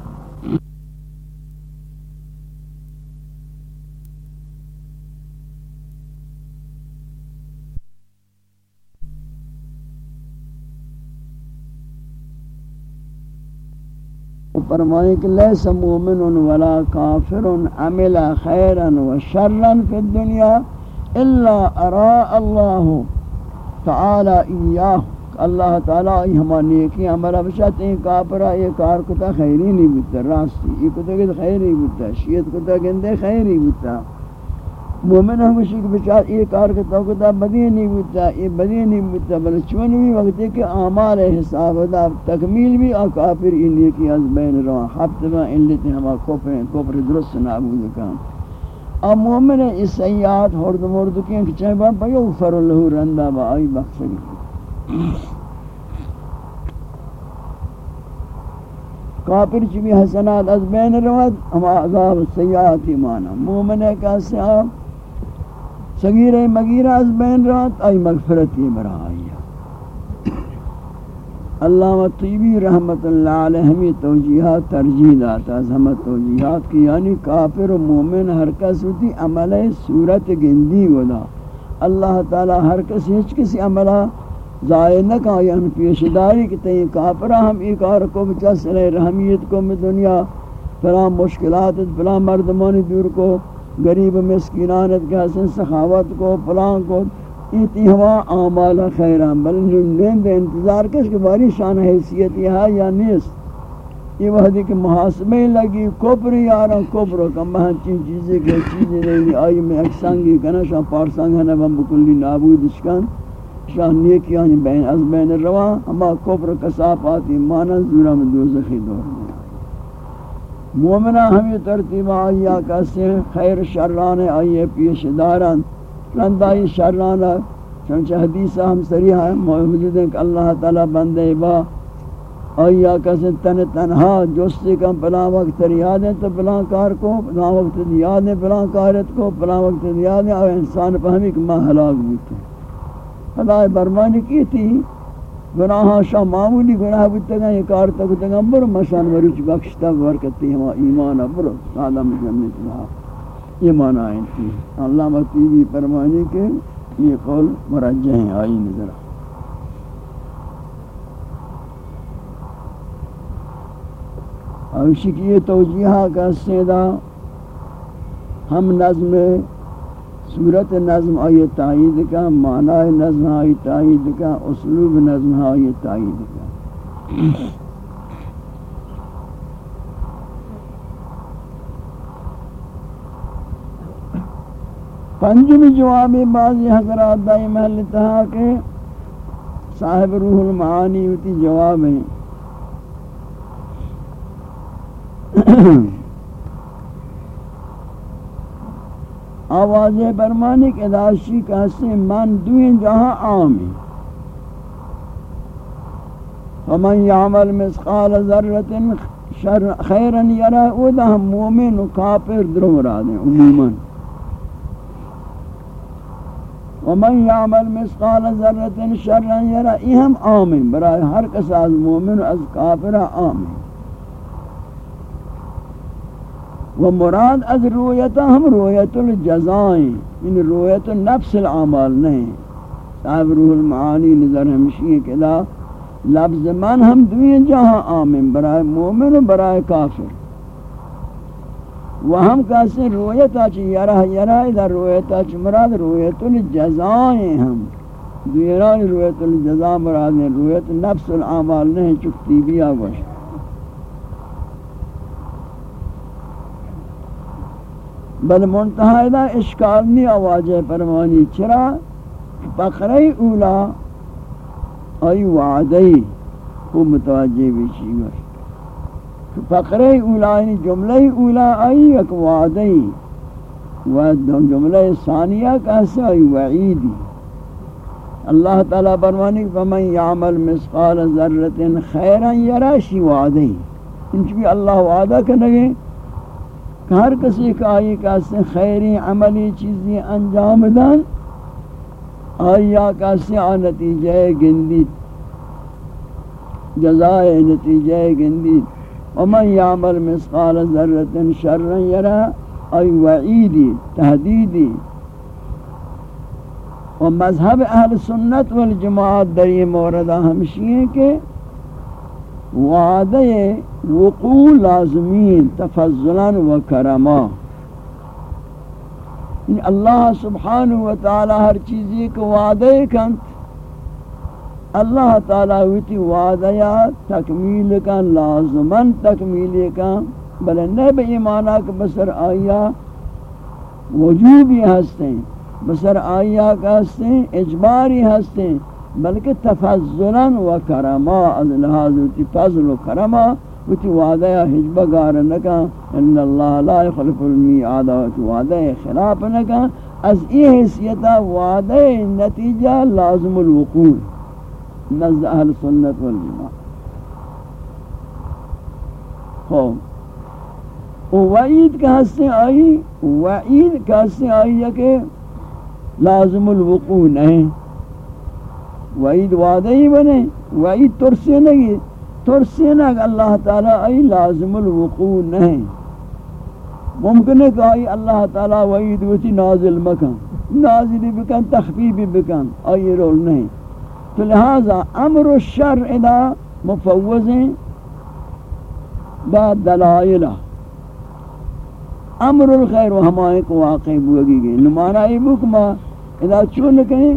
A: فرمائے کہ لیس مومن ولا کافر عمل خیرا و شرا فی الدنیا الا ارا اللہ تعالی ایاہ اللہ تعالی ای ہما نیکی عمل بشت، این کافرہ یہ کار کتا خیری نہیں بودتا، راستی یہ کتا گند خیری بودتا، شیعت کتا گندے خیری بودتا۔ مومن ہمشی کہ بچار یہ کار کے توقع بدی نہیں بودتا یہ بدی نہیں بودتا بلے چون بھی وقت ہے کہ اعمال حساب دا تکمیل بھی اور کافر انہی کی از بین رہا حبت با ان لیتے ہما کفر ہیں درست نابود کام۔ اب مومن اس سیاد حرد مرد کیں کہ چاہے با بیو فر اللہ رندہ با آئی بخش کافر چی بھی حسنات از بین رواد ہما عذاب سیاد ایمانا مومن ہے کہ سیاد صغیر مغیر از بین رات، ای مغفرتی برا برائی علامہ طیبی رحمت اللہ علیہ ہمیں توجیحات ترجیح داتا از ہمیں توجیحات کی یعنی کافر و مومن ہر کس ہوتی عمل صورت گندی گدا. اللہ تعالی ہر کس، ہیچ کسی عملہ ضائع نہ کہا یعنی پیشداری کی تین کافرہ ہم ایک اور کو بچا صلح رحمیت کو میں دنیا، فلاں مشکلات، فلاں مردمانی دور کو غریب مسکینانت کے حسن سخاوت کو پلان کو، ایتی ہوا اعمال خیران بل نیند انتظار کس کے باری شان حیثیت یہ ہے یا نیست؟ یہ وحدی کہ محاسبے لگی، کبر یارا، کبر کم بہن چین چیزیں کہ چیزیں نہیں۔ آئی میں ایک اکسانگی کنا، شاہ پار پارسانگ ہے نبا بکلی نابود اشکان شاہ نیکیانی بین از بین روان ہما کبر کساپ آتی مانا زورا میں دوزخی دور۔ میں مومنہ ہمیں ترتیب آئیا کسی خیر شران آئیے پیش داران رندائی شران چونچہ حدیثہ ہم سریح ہے، موجود ہیں کہ اللہ تعالی بندے با آئیا کسی تن تنہا جستی کم پلان وقت یاد ہے تو پلان کار کو پلان وقت یاد ہے پلان کارت کو پلان وقت یاد ہے اور انسان پہمی کہ ماں حلاق بیتے خدا برمانی کی تھی۔ گناہ شاہ معمولی گناہ بودتا گا یہ کار تک تگا برو مشان مروچ بخشتا برکتی ہما ایمان برو آدم جنت رہا یہ معنی آئین تھی اللہ مطیبی فرمانی کے یہ قول مرجع ہیں، آئی نظر۔ اوشی کی یہ توجیحہ کا سیدہ ہم نظم صورت نظم آئی تائید کا، معنی نظم آئی تائید کا، اسلوب نظم آئی تائید کا۔ پنجمی جوابی بعضی حضرات دائی محل تہا کہ صاحب روح المعانی ہوتی جواب ہیں آواز برمانی کے داشی کہتے من دوین جہاں عامی ومن یعمل مسقال ذرت خیرا یرا او دا ہم مومن و کافر درو مراد ہیں عموما۔ ومن یعمل مسقال ذرت شرا یرا ای ہم آمین برای ہر کس از مومن و از کافر آمین۔ و مراد از رویت ہم رویت الجزائیں ان رویت نفس العمال نہیں۔ صاحب روح المعانی نظر ہمشی کہ لا لفظ من ہم دوئیں جہاں آمین، برائے مومن و برائے کافر۔ و ہم کہتے رویت آچی یرہ یرہ ادھر رویت آچی مراد رویت الجزائیں ہم۔ دوئران رویت الجزا مراد رویت نفس العمال نہیں، چکتی بھی آگوش بل منتہا دا اشکال نہیں آواجہ پرمانی چرا؟ بقرہ اولا آئی وعدی کو متوجہ بیچی گوش فقرہ اولا یعنی جملہ اولا آئی یک وعدی و جملہ ثانیہ کیسے آئی وعیدی اللہ تعالیٰ فرمانی، فمن یعمل مسقال ذرت خیرا یراشی وعدی انچ بھی اللہ وعدہ کرنگے کہ ہر کسی کا آئی کیسے خیری عملی چیزی انجام دن آیا کیسے آ نتیجہ گندی، جزائے نتیجہ گندی۔ ومن یعمل مسقال ذرت شرا یرا ای وعیدی تحدیدی و مذہب اہل سنت والجماعت در یہ موردہ ہمشی ہے کہ وعدہ وقوع لازمین تفضلا و کرما۔ یعنی اللہ سبحانہ وتعالی ہر چیزی کو وعدہ کنت اللہ تعالی ہوتی وعدہ تکمیل کا لازمن تکمیل کا بل نہ بے ایمانہ کہ بسر آیا وجوبی ہستے بسر آیا کا ہستے اجباری ہستے بلکہ تفضلا و کرما، از لحاظ تی فضل و کرما وتی وعدہ حجبہ گار نکا ان اللہ لا يخلف المیعاد وتی وعدہ خلاف نکا از ای حیثیتا وعدہ نتیجہ لازم الوقوع، نزد اہل سنت والجماع خوب وعید کا حصے آئی، وعید کا حصے آئی ہے کہ لازم الوقوع نہیں۔ وعید وعدہ ہی بنے، وعید ترسے نہیں، ترسے نہ اللہ تعالیٰ آئی لازم الوقوع نہیں۔ ممکن ہے کہ آئی اللہ تعالیٰ وعید وتی نازل مکن، نازل بکن، تخفیف بکن، آئی رول نہیں۔ تو لہذا امر الشر ادا مفوضیں با دلائلہ امر الخیر و ہمائیں کو واقع بوگی گئی نمانا ای بکما اذا چون کہیں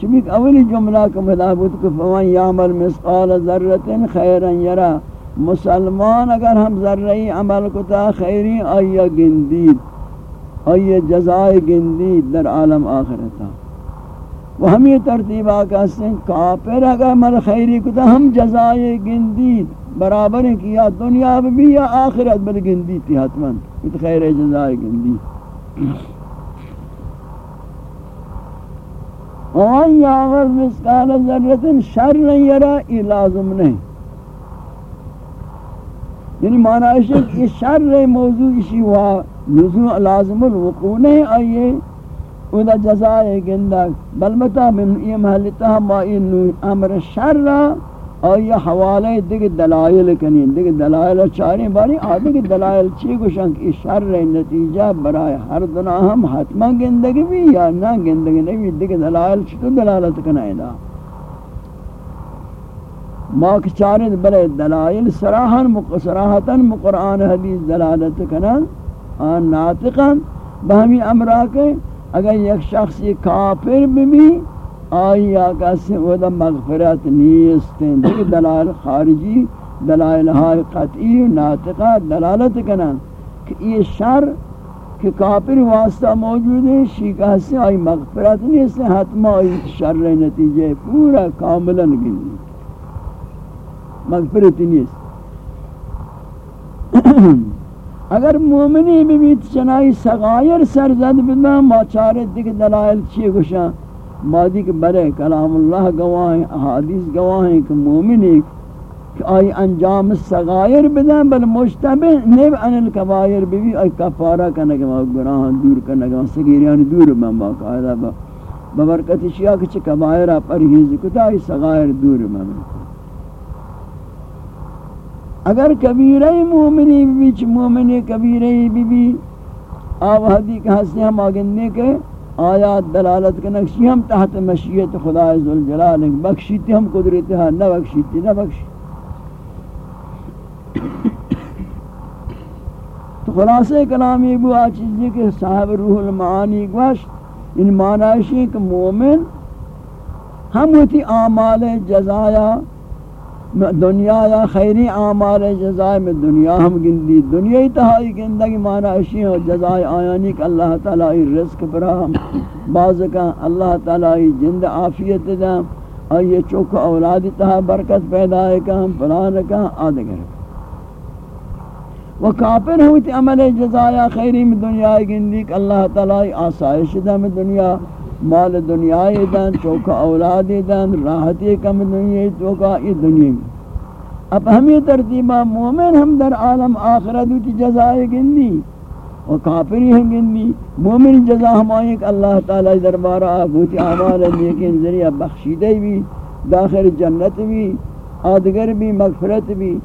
A: چمیک اولی جملہ کا مدابت کو فمن یعمل مسقال ذرت خیرا یرا، مسلمان اگر ہم ذرعی عمل کتا، خیری آیا گندید، آیا جزائے گندید در عالم آخرتا. وہ ہم یہ ترتیب آکا ہیں کافر اگر عمل خیری کتا ہم جزائے گندید. برابر کیا دنیا بھی یا آخرت بل گندی تھی حتمن ات خیر جزائے آن یا اگر مسکال ذرت شر یرا، یہ لازم نہیں۔ یعنی معنی ہے کہ شر موضوع اسی ہوا لزوم لازم الوقوع نہیں آئیے ودا جزائے گندہ، بل متا من یہ محلتہ ما ان امر شر آیا حوالے دیکھ دلائل کنین دیکھ دلائل چاریں باری آدھے دلائل چی گوشن کہ شر نتیجہ برائے ہر دنہ ہم حتما گندگی بھی یا نہ گندگی نہیں بھی دیکھ دلائل چطور دلالت کنائے دا۔ ما چاریں برے دلائل سراحن سراحتاً مقرآن حدیث دلالت کنن آن ناطقاً بہمی امرہ کے اگر یک شخصی کافر بھی آئی آقا سے ودا مغفرت نیستیں دیکھ دلائل خارجی، دلائل ہائی قطعی ناطقہ دلالت کنا کہ یہ شر کہ کافر واسطہ موجود ہے، شیکہ سے آئی مغفرت نیستیں حتمہ آئی شر نتیجے پورا کاملا گلی مغفرت نیست۔ اگر مومنی بیت چنائی سغایر سرزد بدنا ما چارت دیکھ دلائل چیئے گوشاں مادی کے برے کلام اللہ گواہیں، احادیث گواہیں کہ مومن ایک کہ آئی انجام سغائر بدن، بل مشتبہ نیب ان الکبائر بھی آئی کفارہ کرنے کے گناہ دور کرنے کے سگیریان دور من باقاعدہ ببرکت شیعہ کچھ کبائرہ پرہیز کتا، آئی سغائر دور من اگر کبیرہ مومنی بھی چھ مومنی کبیرہ بھی بھی آوہدی کہ ہستے ہم آگننے کے آیات دلالت کے نقشی ہم تحت مشیت خدا عزوالجلال بخشیتی ہم قدرت ہاں نہ بخشیتی، نہ بخشی. تو خلاصہ کلامی بو آ چیزی کہ صاحب روح المعانی گوشت، ان معنی معنیشی کہ مومن ہم ہوتی آمال جزایا دنیا یا خیری اعمال جزائے میں دنیا ہم گندی، دنیا ہی تہائی گندگی مانا اشی ہو جزائے آیانی کہ اللہ تعالی رزق براہم بعض کا اللہ تعالی جند عافیت دا، اور یہ چوک اولاد تہا برکت پیدا ہے کہ ہم پلان کا آدگر وہ کافر ہوئی عمل جزائے خیری میں دنیا گندی، کہ اللہ تعالی آسائش دا میں دنیا۔ مال دنیا دن، چوکا اولاد دن راحتی کم دنیا چوکا یہ دنیا اب ہمیں ترتیبہ مومن ہم در عالم آخرت کی جزائے گندی و کافری ہیں گندی۔ مومن جزا ہم کہ اللہ تعالی دربارہ آگوتی آمال لیکن ذریعہ بخشیدہ بھی، داخل جنت بھی، آدگر بھی، مغفرت بھی۔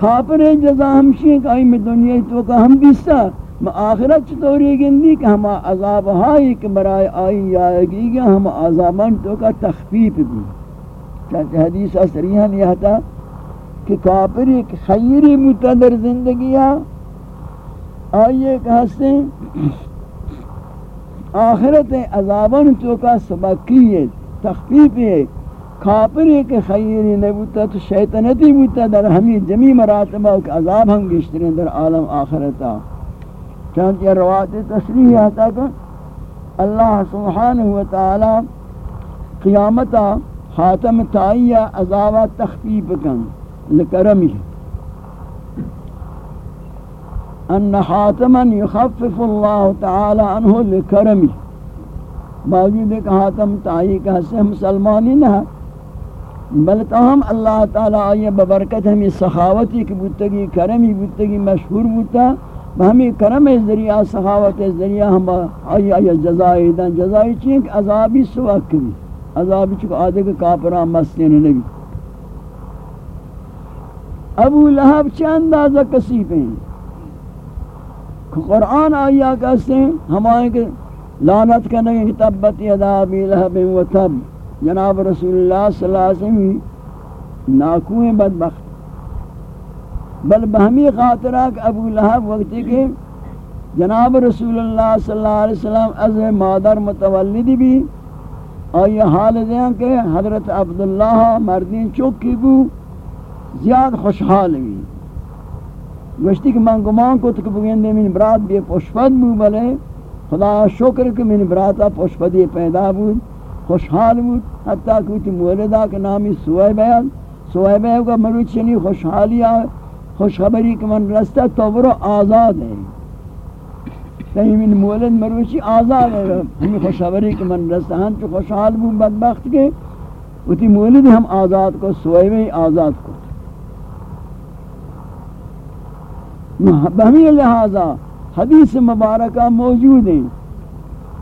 A: کافر جزا ہمشی کہ آئی میں دنیا تو کہ ہم بیستا ما آخرت چطوری گندی کہ ہم عذاب ہائی کہ برائے آئی آئیگی گا ہم عذابان تو کا تخفیف بھی۔ چاہتے حدیث اثریان یہ تھا کہ کافر ایک خیری متدر زندگی آئیے کہ ہستے آخرت عذابان تو کا سبقی ہے، تخفیف ہے۔ کافر ایک خیری نبوتا تو شیطنتی بوتا در ہمیں جمی مراتبہ کہ عذاب ہم گشترین در عالم آخرتا۔ چانچہ یہ روایت تصریح آتا کہ اللہ سبحانہ وتعالی قیامتا حاتم تائیہ عذابہ تخفیف کن، لکرمی ان حاتما یخفف اللہ تعالی عنہ لکرمی موجود ہے کہ حاتم تائی کا حصہ مسلمانی نہ بلکہ ہم اللہ تعالی آئیے ببرکت، ہمیں سخاوتی کی بودتگی، کرمی بودتگی مشہور بودتا۔ ہمیں کرم از ذریعہ سخاوت ذریعہ ہم آئی آئی جزائی دن. جزائی چین کہ عذابی سوک بھی عذابی چکو آدھے کہ کافران مستین نبی. ابو لہب چھ اندازہ کسیف ہیں؟ قرآن آیا کہتے ہیں ہمارے کہ لانت کرنے کہ تبت یدا ابی لہب و تب. جناب رسول اللہ صلی اللہ علیہ وسلم ناکویں بدبخت. بل بہمی خاطرہ کہ ابو لہب وقتی کے جناب رسول اللہ صلی اللہ علیہ وسلم از مادر متولد بھی اور یہ حال دیں کہ حضرت عبداللہ مردین چوکی بو زیاد خوشحال بھی گوشتی کہ من گمان کو تک بگیندے من برات بھی پوشپد بو بلے خدا شکر کہ من براتا پوشپدی پیدا بود خوشحال بود حتیٰ کہ مولدہ کے نامی سوائے بیان سوائے بیان کا مروچ چنی خوشحالی آئے خوشخبری کہ من رستہ تو برو آزاد ہے کہیں من مولد مروشی آزاد ہے ہمیں خوشخبری کہ من رستہ ہم چو خوشحال بوں بدبخت کے اتی مولد ہم آزاد کو سوئے میں آزاد کو بہمی لہذا حدیث مبارکہ موجود ہیں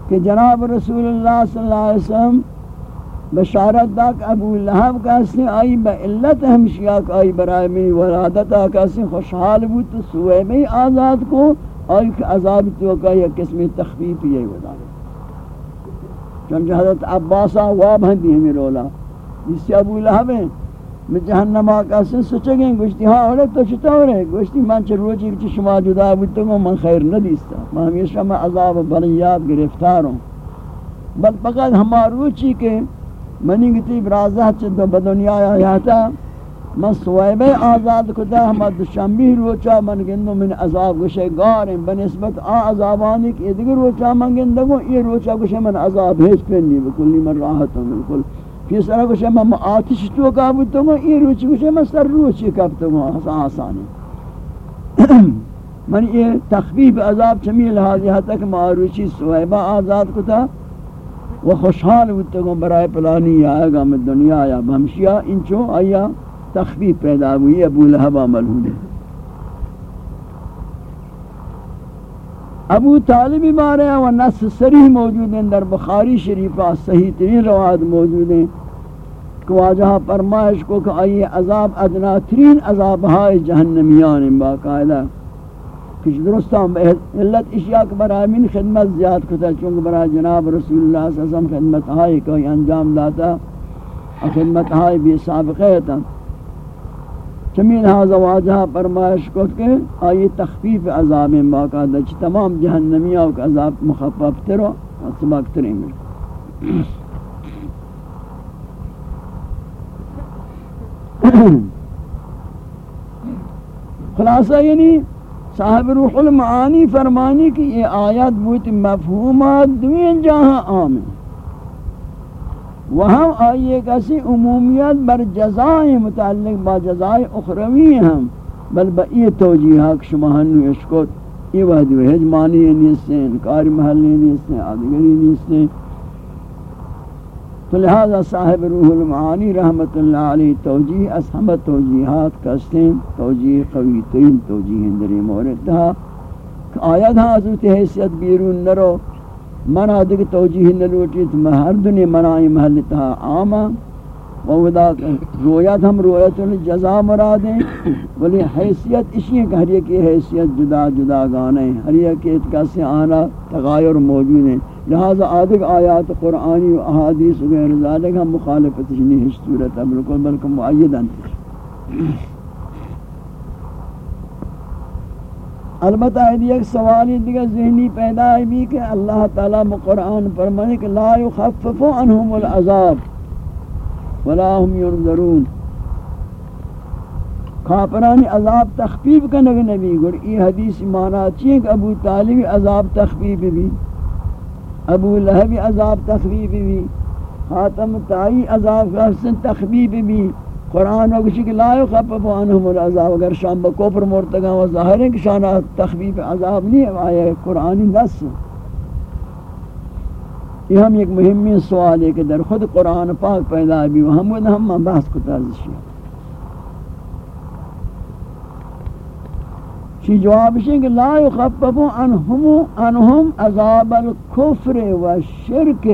A: کہ جناب رسول اللہ صلی اللہ علیہ وسلم بشارت دا کہ ابو لہب کسی آئی با علت ہمشیہ کہ آئی برای میں ولادتا کسی خوشحال بود تو سوئے میں آزاد کو آئی کہ عذاب تو کا یہ قسم تخفیف یہ ودا چونکہ حضرت عباسا واب ہندی ہمیں رولا۔ جس سے ابو لہب ہیں، میں جہنم آقا سے سوچے گئے گوشتی ہاں اوڑے تو چھتا ہو رہے۔ گوشتی من چھ روچی کچھ شما جدا بود تو من خیر ندیستا۔ میں ہمیشہ میں عذاب بلیات گرفتار ہوں۔ بل فقط ہماروچی کے منی گتی برازہ چھ دو بدنیا آیا تھا من سوائبہ آزاد کتا ہما دشنبی روچا، من گندو من عذاب گوشے گاریں بنسبت آ عذابانی کہ ادگر روچا، من گندگو یہ روچا گوشے من عذاب ہیچ پہنی بکلی من راحت ہوں بلکل پھر سرہ گوشے من آتش تو کابتوں گو یہ روچی گوشے من سر روچی کابتوں گو آسانی۔ *clears throat* من یہ تخفیف عذاب چمی لحاظی حتی کہ معروچی سوائبہ آزاد کتا وہ خوشحال ہوتے گو برائے پلانی آئے گا، میں دنیا آیا بہمشیہ انچو آیا تخفیف پیدا ہوئی، ابو لہبہ ملہود ہے ابو طالبی مارے ہیں، وہ نص سریح موجود ہیں، در بخاری شریفہ صحیح ترین رواد موجود ہیں کہ واجہ فرمائش کو کہ آئیے عذاب ادنا ترین عذاب ہائے جہنمیان باقاعدہ۔ کچھ درست ہم علت اشیاء کے برای من خدمت زیاد کتا چونکہ برای جناب رسول اللہ صلی اللہ علیہ وسلم خدمت آئی کوئی انجام داتا خدمت آئی بھی سابقہ تا چمین حاضر واجہ پرمایش کت کے آئی تخفیف عذاب باقاعدہ چی تمام جہنمی کا عذاب مخفف ترو اطباق ترین ملک *coughs* خلاصہ یعنی صاحب روح المعانی فرمانی کہ یہ آیت بہت مفہومات دوین جہاں آمین وہاں آئیے کسی عمومیت بر جزائے متعلق با جزائے اخروی ہم، بل با یہ توجیحہ شما ہنو اشکت یہ وحدی و حجمانی نیستیں انکاری محلی نیستیں آدگری نیستیں تو لہذا صاحب روح المعانی رحمت اللہ علیہ توجیح از ہمہ توجیحات کستے ہیں توجیح قوی ترین توجیح اندری مورد تھا۔ آیت ہاں حضرت حیثیت بیرون نرو، منا دیکھ توجیح نلوٹیت تو میں ہر دنیا منائی محل تہا آما رویت ہم رویت الجزا مرادیں ولی حیثیت اسی ہے کہ ہر ایک حیثیت جدا جدا گانے ہیں۔ ہر ایک اتکا سے آنا تغایر موجود ہیں۔ لہذا آدھگ آیات قرآنی و احادیث وغیر ذالک ہم مخالفت نہیں ہے صورت ہے بلکل بلکہ معیدن البتہ ایک سوالی دیگر ذہنی پیدا ہے بھی کہ اللہ تعالیٰ قرآن فرمائے کہ لا يخفف عنہم العذاب۔ ولا هم ينظرون. کافرانی عذاب تخفیف کا نگ نبی گر یہ حدیث مانا چیئے کہ ابو طالب عذاب تخفیف بھی، ابو لہب عذاب تخفیف بھی خاتم تائی عذاب حسن تخفیف بھی، قرآن و کسی کہ لا يخفف عنہم العذاب، اگر شام بکفر مرتگا و ظاہر ہے کہ شان تخفیف عذاب نہیں ہے آیا قرآنی نص۔ یہ ہم ایک مہمی سوال ہے کہ در خود قرآن پاک پیدا بھی و ہم ہم بحث کو تازشی شی جواب ہے کہ لا يخفف عنہم عنہم عذاب الكفر و شرک۔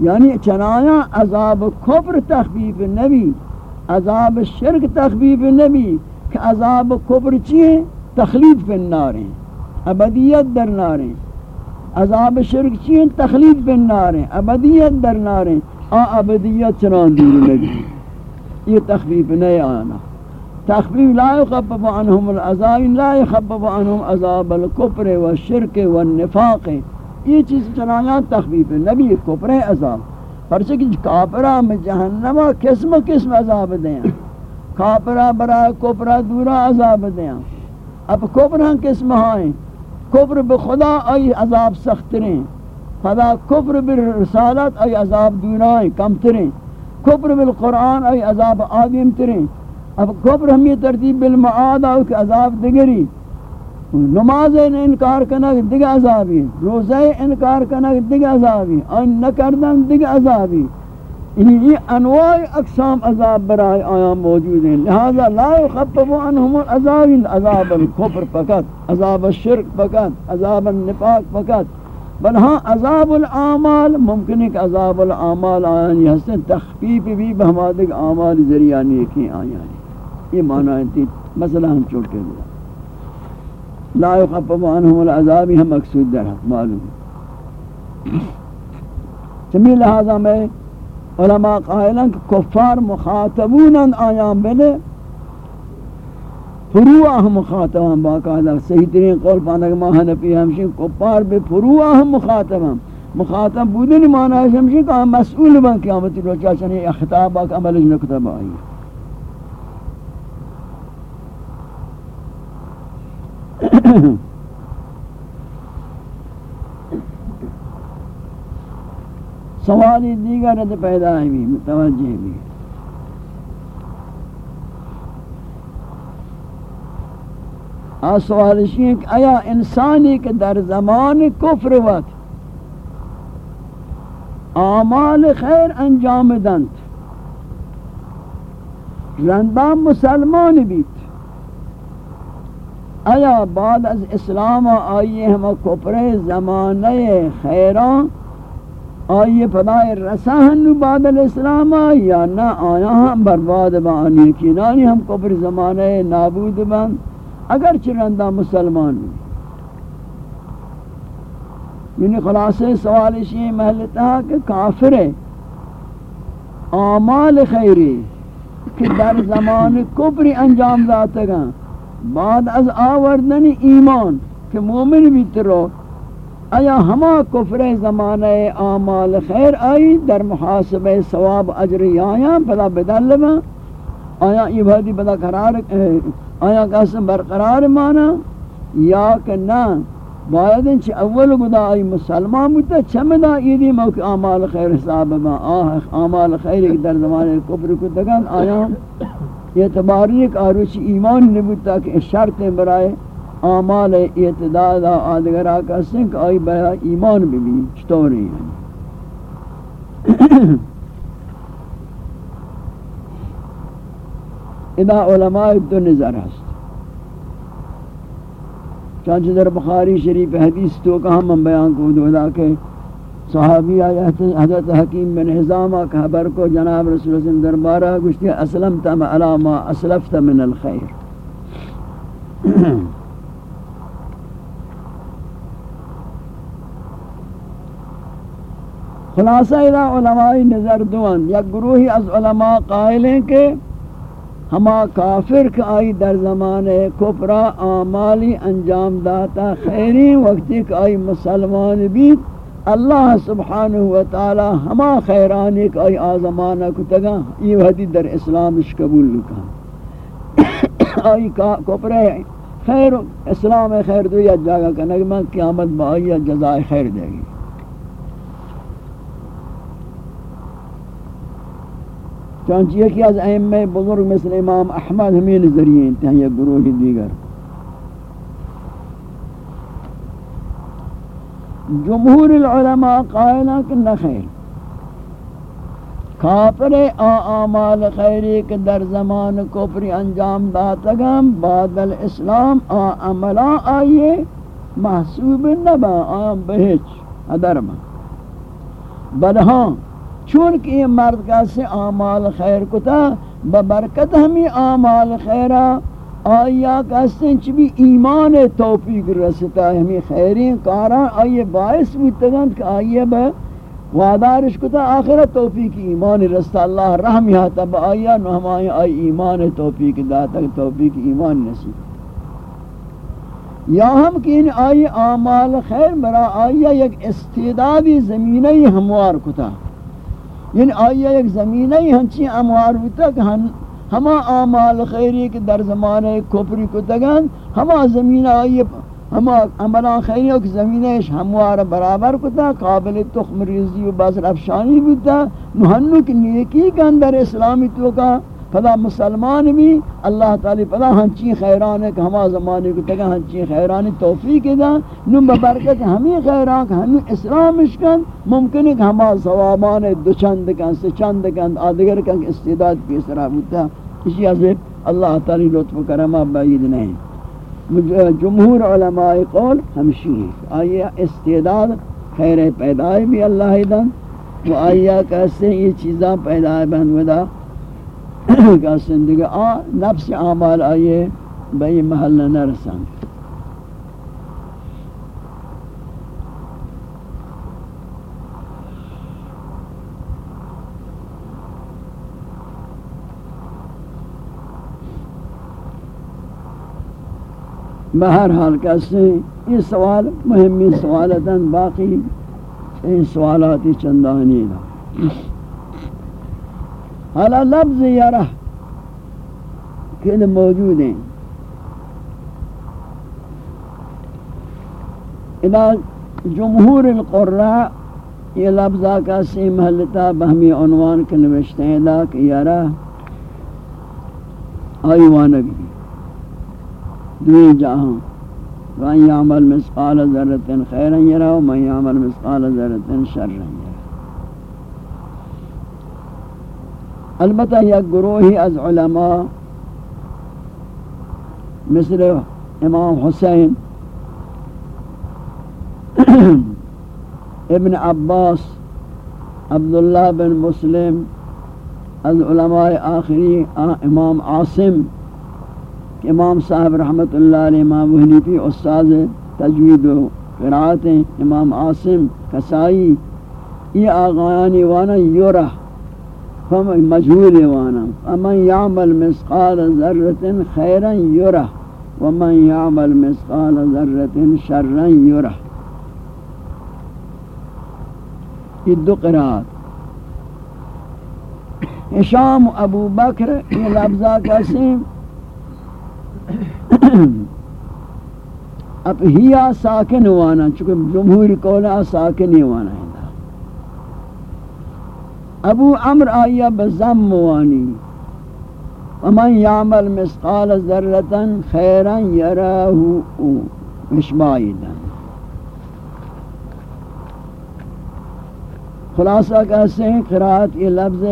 A: یعنی چنایا عذاب کفر تخفیف نبی، عذاب شرک تخفیف نبی کہ عذاب کفر چیئے؟ تخلیف پہ ناریں ابدیت در ناریں عذاب شرک چیئے تخلیف پہ ناریں، ابدیت در ناریں، آ ابدیت چنان دور نبی۔ یہ تخفیف نہیں آنا۔ تخفیف لا يخفف عنهم العذاب، لا يخفف عنهم عذاب الكفر والشرك والنفاق یہ چیز چنانا تخفیف نبی، کفر عذاب۔ پرچہ کہ کافرہ میں جہنمہ قسم قسم عذاب دیں۔ کافرہ برای کفرہ دورا عذاب دیں۔ اب کفرہ قسم ہائیں کفر بخدا ای عذاب سخت رہیں فدا کفر بالرسالت ای عذاب دورائیں کمتریں۔ کفر بالقرآن ای عذاب آدم تریں اب کفر ہمی ترتیب بالمعاد آئی عذاب دگری۔ نماز انکار کرنا دیگه عذابی روزه انکار کرنا دیگه عذابی آن نکردن دیگه عذابی یہ انواع اقسام عذاب برای آیا موجود ہیں۔ لہذا لا يخفف عنهم العذاب، عذاب الكفر فقط، عذاب الشرک فقط، عذاب النفاق فقط۔ بل ہاں عذاب العامال ممکن ہے کہ عذاب العامال آیانی حسن تخفیف بھی بہمادک عامال ذریعہ نیکی آیانی یہ معنی ہے مسئلہ ہم چھوٹ کے دیا لا يخفف عنهم العذاب ہم مقصود در حق معلوم چمی لہذا میں علماء قائلن کہ کفار مخاطبون آیام بلے فروع ہم مخاطبان باقاعدہ صحیح ترین قول پاندہ کہ ماں حنفی ہمشن کفار بے فروع ہم مخاطبان. مخاطب بودن معنی ہمشن کہ ہم مسئول بن قیامت روچا چنے اخطاب آکھ عمل نکتب آئی Mm-hmm. سوالی دیگر پیدا ہے بھی متوجہ بھی آ سوال ہے کہ آیا انسانی کے در زمان کفر وقت اعمال خیر انجام دند رندان مسلمان بیت۔ آیا بعد از اسلام آئیے ہم کپر زمانہ خیران آئیے پدائے رسہن بعد الاسلام یا نہ آیا ہم برباد بانی کنانی ہم کپر زمانہ نابود بند اگر چرندہ مسلمان۔ یعنی خلاصے سوال اسی محلتا کہ کافر ہے اعمال خیری کہ در زمان کپری انجام داتا گا۔ بعد از آوردن ایمان کہ مومن بھی ترو آیا ہما کفر زمانہ آمال خیر آئی در محاسب ثواب اجری آیا پدا بدل با آیا یہ بہتی پدا قرار آیا قسم برقرار مانا؟ یا کہ نا باید انچہ اول گدا آئی مسلمان بودتا چمدا ایدی موقع آمال خیر حساب با آہ آمال خیر در زمانہ کفر کو دگن آیا۔ اعتباری ایک آروچی ایمان نبودتا کہ شرط برائے اعمال اعتداد آدگر آکا سنک آئی بیا ایمان بھی بھی چطوری ہیں؟ *coughs* ادا علماء دو نظر ہست چانچہ در بخاری شریف حدیث تو کہاں من بیان کو دو ادا کہ صحابی آیا حضرت حکیم بن حزامہ خبر کو، جناب رسول اللہ علیہ وسلم دربارہ گوشتی، اسلمت علی ما اسلفت من الخیر. *coughs* خلاصہ الہ علماء نظر دوان یا گروہی از علماء قائل ہیں کہ ہما کافر کا آئی در زمان کفرہ آمالی انجام داتا خیری وقتی کہ آئی مسلمان بیت اللہ سبحانہ وتعالی ہما خیرانی کا آئی آزمانہ کتگا یہ حدیث در اسلامش قبول لکا آئی کفرہ خیر، اسلام خیر دو یا جاگا کنگ، من قیامت با آئی جزائے خیر دے گی۔ چانچہ یکی از ائمہ بزرگ مثل امام احمد ہمیں ذریعے انتہاں یا گروہ دیگر۔ جمہور العلماء قائلہ کہ نخیر کافر آمال خیری کے در زمان کفری انجام داتگم بعد الاسلام عملا آئیے، محسوب نبا آم بہچ، ادرما۔ بلہاں چونکہ یہ مرد کا سے آمال خیر کتا ببرکت ہمی آمال خیرہ۔ آیا کہتے ہیں بھی ایمان توفیق رستا ہے، ہمیں خیرین کارا۔ آئیے باعث بیتگند کہ آئیے با وادارش کتا آخرت توفیق ایمان رستا۔ اللہ رحم یہاں با آیا نو ہم آئی آئی ایمان توفیق داتا توفیق ایمان نصیب۔ یا ہم کہ ان آئی آمال خیر برا آیا یک استعدادی زمینی ہموار کتا یعنی آئیہ ایک زمینہ ہی ہنچی اموار ہوتا کہ ہما آمال خیری کے در زمانے کپری کو تگن، ہما زمینہ آئیہ ہما عملان خیری کے زمینہ اش ہموار برابر کتا، قابل تخم ریزی و بازر افشانی بیتا نوہنو نیکی کے اندر اسلامی تو کا پدا مسلمان بھی، اللہ تعالی پدا ہنچی خیران ہے کہ ہما زمانے کو تگا ہنچی خیران توفیق دا نم ببرکت ہمی خیران کہ ہمی اسلام اشکن ممکن ہے کہ ہما ثوابان دو چند کن سے چند کن، آدگر کن، استعداد کی سرا بوتا اسی عزیب اللہ تعالی لطف و کرمہ بعید نہیں جمہور علماء قول ہمشی ہیں۔ آئیے استعداد خیر پیدای بھی اللہ دن، و آئیہ کہتے ہیں یہ چیزاں پیدای بہن ودا۔ کہ زندگی آ نفس اعمال آئے بئی محل نہ بہر حال کیسے یہ سوال مہمی سوالتاً باقی ان سوالاتی چندانی دا حالا لفظ یرہ کہ موجود ہیں۔ اذا جمہور القرآ یہ لفظ کا سی محلتا بہمی عنوان کے نوشتے ہیں دا کہ یرہ آئیوانک بھی دوئی جاہاں وَأَنْ يَعْمَلْ مِسْقَالَ ذَرَّةٍ خَيْرًا يَرَى وَمَنْ يَعْمَلْ مِسْقَالَ ذَرَّةٍ شَرًّا يَرَى البتہ یک گروہی از علماء مثل امام حسین، ابن عباس، عبداللہ بن مسلم، از علماء آخری امام عاصم، امام صاحب رحمت اللہ علیہ، امام حنیفی، استاذ تجوید و قرآت، امام عاصم کسائی یہ آغایانی وانا یورہ فمن مجهول وانا. فمن يعمل مثقال ذرة خيرا يره. ومن يعمل مثقال ذرة شرا يره. یہ دو قرآت اشام ابو بکر یہ لفظہ کیسے اب ہیا ساکن وانا، چونکہ جمہوری قولا ساکن وانا ہے۔ ابو عمر آیا بزم وانی ومن يعمل مثقال ذرة خيرا يراه مشبائدا خلاصہ کہتے ہیں قرآت یہ لفظ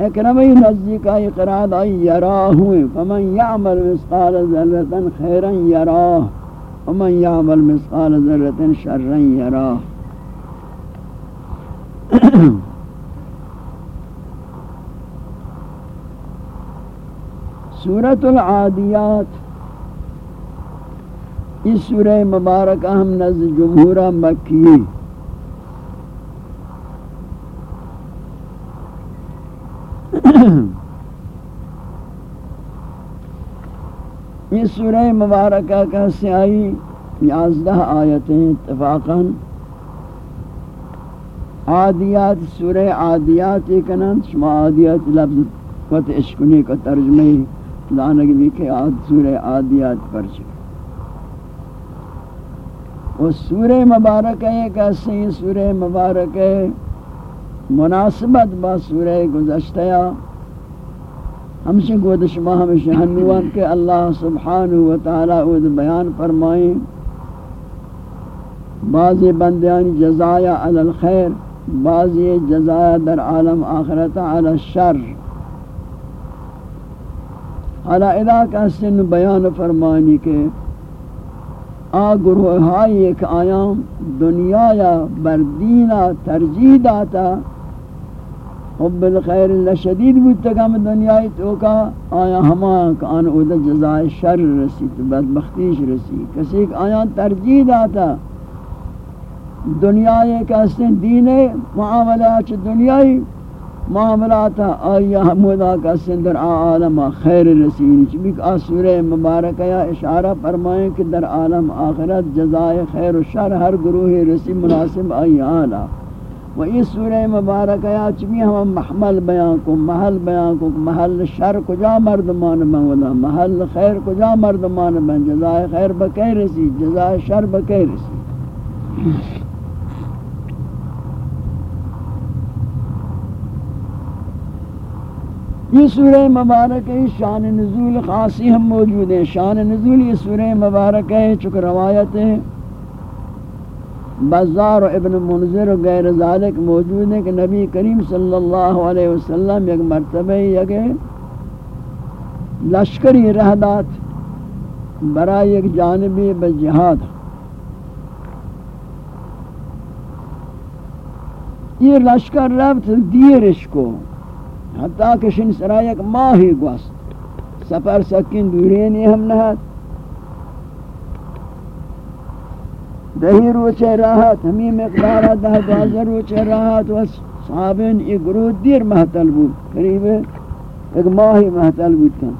A: اکرمی نزدیک آئی قرآت آئی یراہو فمن یعمل مثقال ذرة خیرا یراہ۔ ومن یعمل مثقال ذرة شرا یراہ۔ سورة العادیات۔ اس سورہ مبارک ہم نزد جمہورہ مکی۔ یہ سورہ مبارکہ کا سیائی یازدہ آیتیں اتفاقاً۔ عادیات، سورہ عادیات کنن شما عادیات لفظ وقت اشکنی کا ترجمہ۔ لانگ بھی کہ آد سورہ عادیات پر چکے وہ سورہ مبارک ہے کیسے یہ سورہ مبارک ہے، مناسبت با سورہ گزشتہ ہم سے گود شما ہمیشہ ہنوان کہ اللہ سبحانہ وتعالی اوز بیان فرمائیں بعضی بندیان جزایا علی الخیر بعضی جزایا در عالم آخرت علی الشر۔ حالا ادا کا سن بیان فرمانی کہ آ گروہ ہائی ایک آیام دنیا یا بردینہ ترجیح داتا، حب الخیر لشدید بودتا کہ دنیای توکا، آیا ہما کان او دا جزائے شر رسی تو بدبختیش رسی کسی ایک آیا ترجیح داتا، دنیای کہستیں دین معاملات دنیای معاملات آیا ہمودا کہستیں در عالم خیر رسی چبک آسور مبارکہ یا اشارہ فرمائیں کہ در عالم آخرت جزائے خیر و شر ہر گروہ رسی مناسب آئی آلہ۔ و یہ سورہ مبارک یا چمی ہم محمل بیان کو، محل بیان کو محل شر کجا مردمان بن ولا محل خیر کجا مردمان بن، جزائے خیر بکی رسی، جزائے شر بکی رسی۔ یہ سورہ مبارک ہے، شان نزول خاصی ہم موجود ہیں۔ شان نزول یہ سورہ مبارک ہے چکہ روایت ہے۔ بزار و ابن منظر و غیر ذالک موجود ہے کہ نبی کریم صلی اللہ علیہ وسلم یک مرتبہ یک لشکری رہدات برای ایک جانبی بجہاد۔ یہ لشکر رفت دیرش کو حتی کشن سرا یک ماہی گوست سفر سکین دورینی ہم نہت دہی روچے راحت ہمیں مقدارہ دہ دوازہ روچے راحت و صحابین ایک گروہ دیر محتل بود. قریب ایک ماہی محتل بود کن.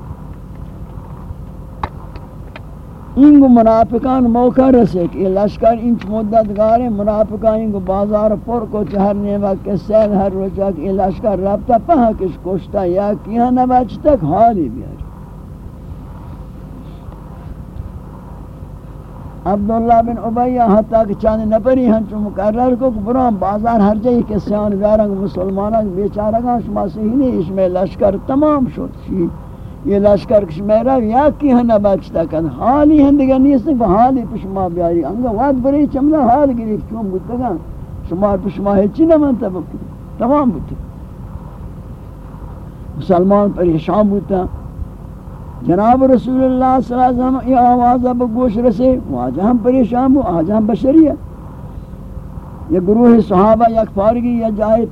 A: انگو منافقان موقع رسے کہ لشکر انچ مدت گارے منافقان انگو بازار پر کو چہر نیمہ کے سیل ہر روچہ کہ لشکر رابطہ پہا کش کشتا یا کیا نبچ تک حالی بیاری عبداللہ بن عبیہ حتیٰ کہ چاند نپری ہن چو مقرر کو برام بازار ہر جائی کے سیان بیارنگ مسلمانان بیچارگاں شما سے ہی نہیں اس میں لشکر تمام شد؟ شی یہ لشکر کش میرا یا کی ہن بچتا کن حالی ہندگا نیستن کہ حالی پشما بیاری۔ انگا واد بری چمدہ حال گری کیوں بودتا شما پشما ہے چی نمانتا بکی تمام بودتا مسلمان پریشان بودتا جناب رسول اللہ صلی اللہ علیہ وسلم، یہ آواز اب گوش رسے۔ واجہ ہم پریشان ہو آج ہم بشری ہے یہ گروہ صحابہ یک فارگی یا جائے۔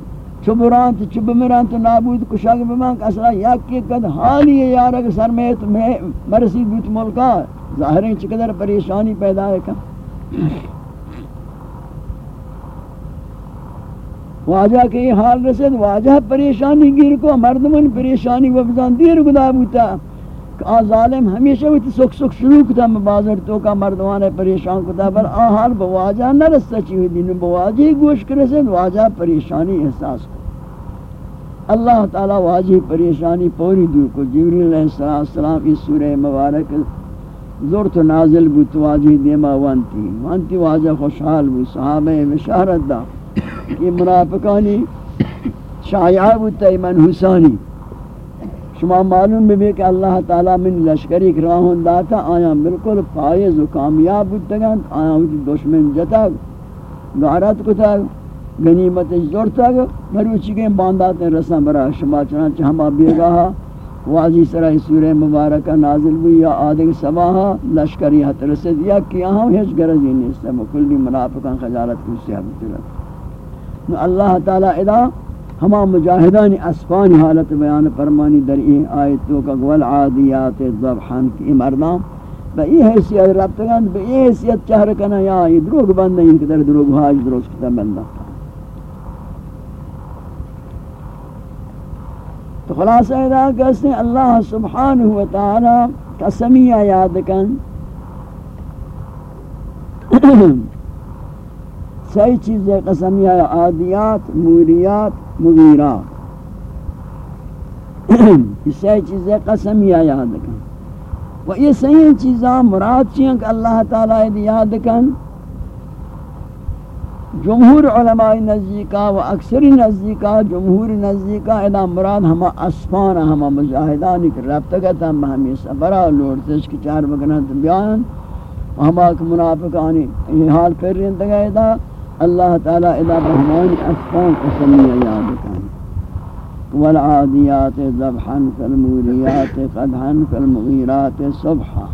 A: چبران تو چب مران تو نابود کشاک بمان کہ اصلا یک کی قد حالی ہے یارک سر میں مرسی بیت ملکا۔ ظاہرین چقدر پریشانی پیدا ہے کہ واجہ کے حال رسد واجہ پریشانی گیر کو مردمن پریشانی و دیر گدا بوتا۔ کہ ظالم ہمیشہ ہوتی سک سک شروع کتا مبازر تو کا مردوان پریشان کتا بل آہار بواجہ نہ رستا چیوی دین بواجہ گوش کرسن، واجہ پریشانی احساس کو۔ اللہ تعالی واجہ پریشانی پوری دور کو۔ جبریل علیہ السلام اس سورہ مبارک زورت نازل بود تو واجہ دیما وانتی۔ وانتی واجہ خوشحال بود، صحابہ بشارت دا۔ کہ منافقانی شایعہ بود تیمن حسانی۔ شما معلوم بھی کہ اللہ تعالی من لشکری کراہن داتا، آیا بالکل فائز و کامیاب بودتگن آیا دشمن جتا، غارت کتا، غنیمت زورتا مروچی کے باندات رسا برا شما، چنانچہ ہما بیگاہا واضی سرہ سورہ مبارکہ نازل بھی یا آدھگ سباہا، لشکری حت رسد یا کیا ہم ہیچ گرزی نہیں اس سے مکلی منافقان خجالت کو سیابت اللہ تعالی ادا ہما مجاہدان اسفانی حالت بیان فرمانی در این آیتو کا گول عادیات ضبحان کی مردام با ای حیثیت ربطگان با ای حیثیت چہر کنا یا ای دروگ بند نہیں کہ در دروگ حاج دروگ کتا بندہ تو خلاصہ ادا کہتے ہیں اللہ سبحانہ وتعالی قسمیہ یاد کن. سی چیزیں قسمیہ عادیات، موریات مغیرات یہ چیزیں قسم قسمیہ یاد کن۔ و یہ صحیح چیزاں مراد چیئیں کہ اللہ تعالی یاد کن۔ جمہور علماء نزدیکا و اکثر نزدیکا جمہور نزدیکا ادا مراد ہما اسفان، ہما مجاہدانی کہ ربطگت ہم ہمیں سفرہ لوڑتش کی چار بکنات بیان ہما منافقانی یہ حال پھر رہن تگا ادا۔ اللہ تعالی اذا بہمان اسفان قسمی یاد کن والعادیات ذبحا فالموریات قدحا فالمغیرات صبحا۔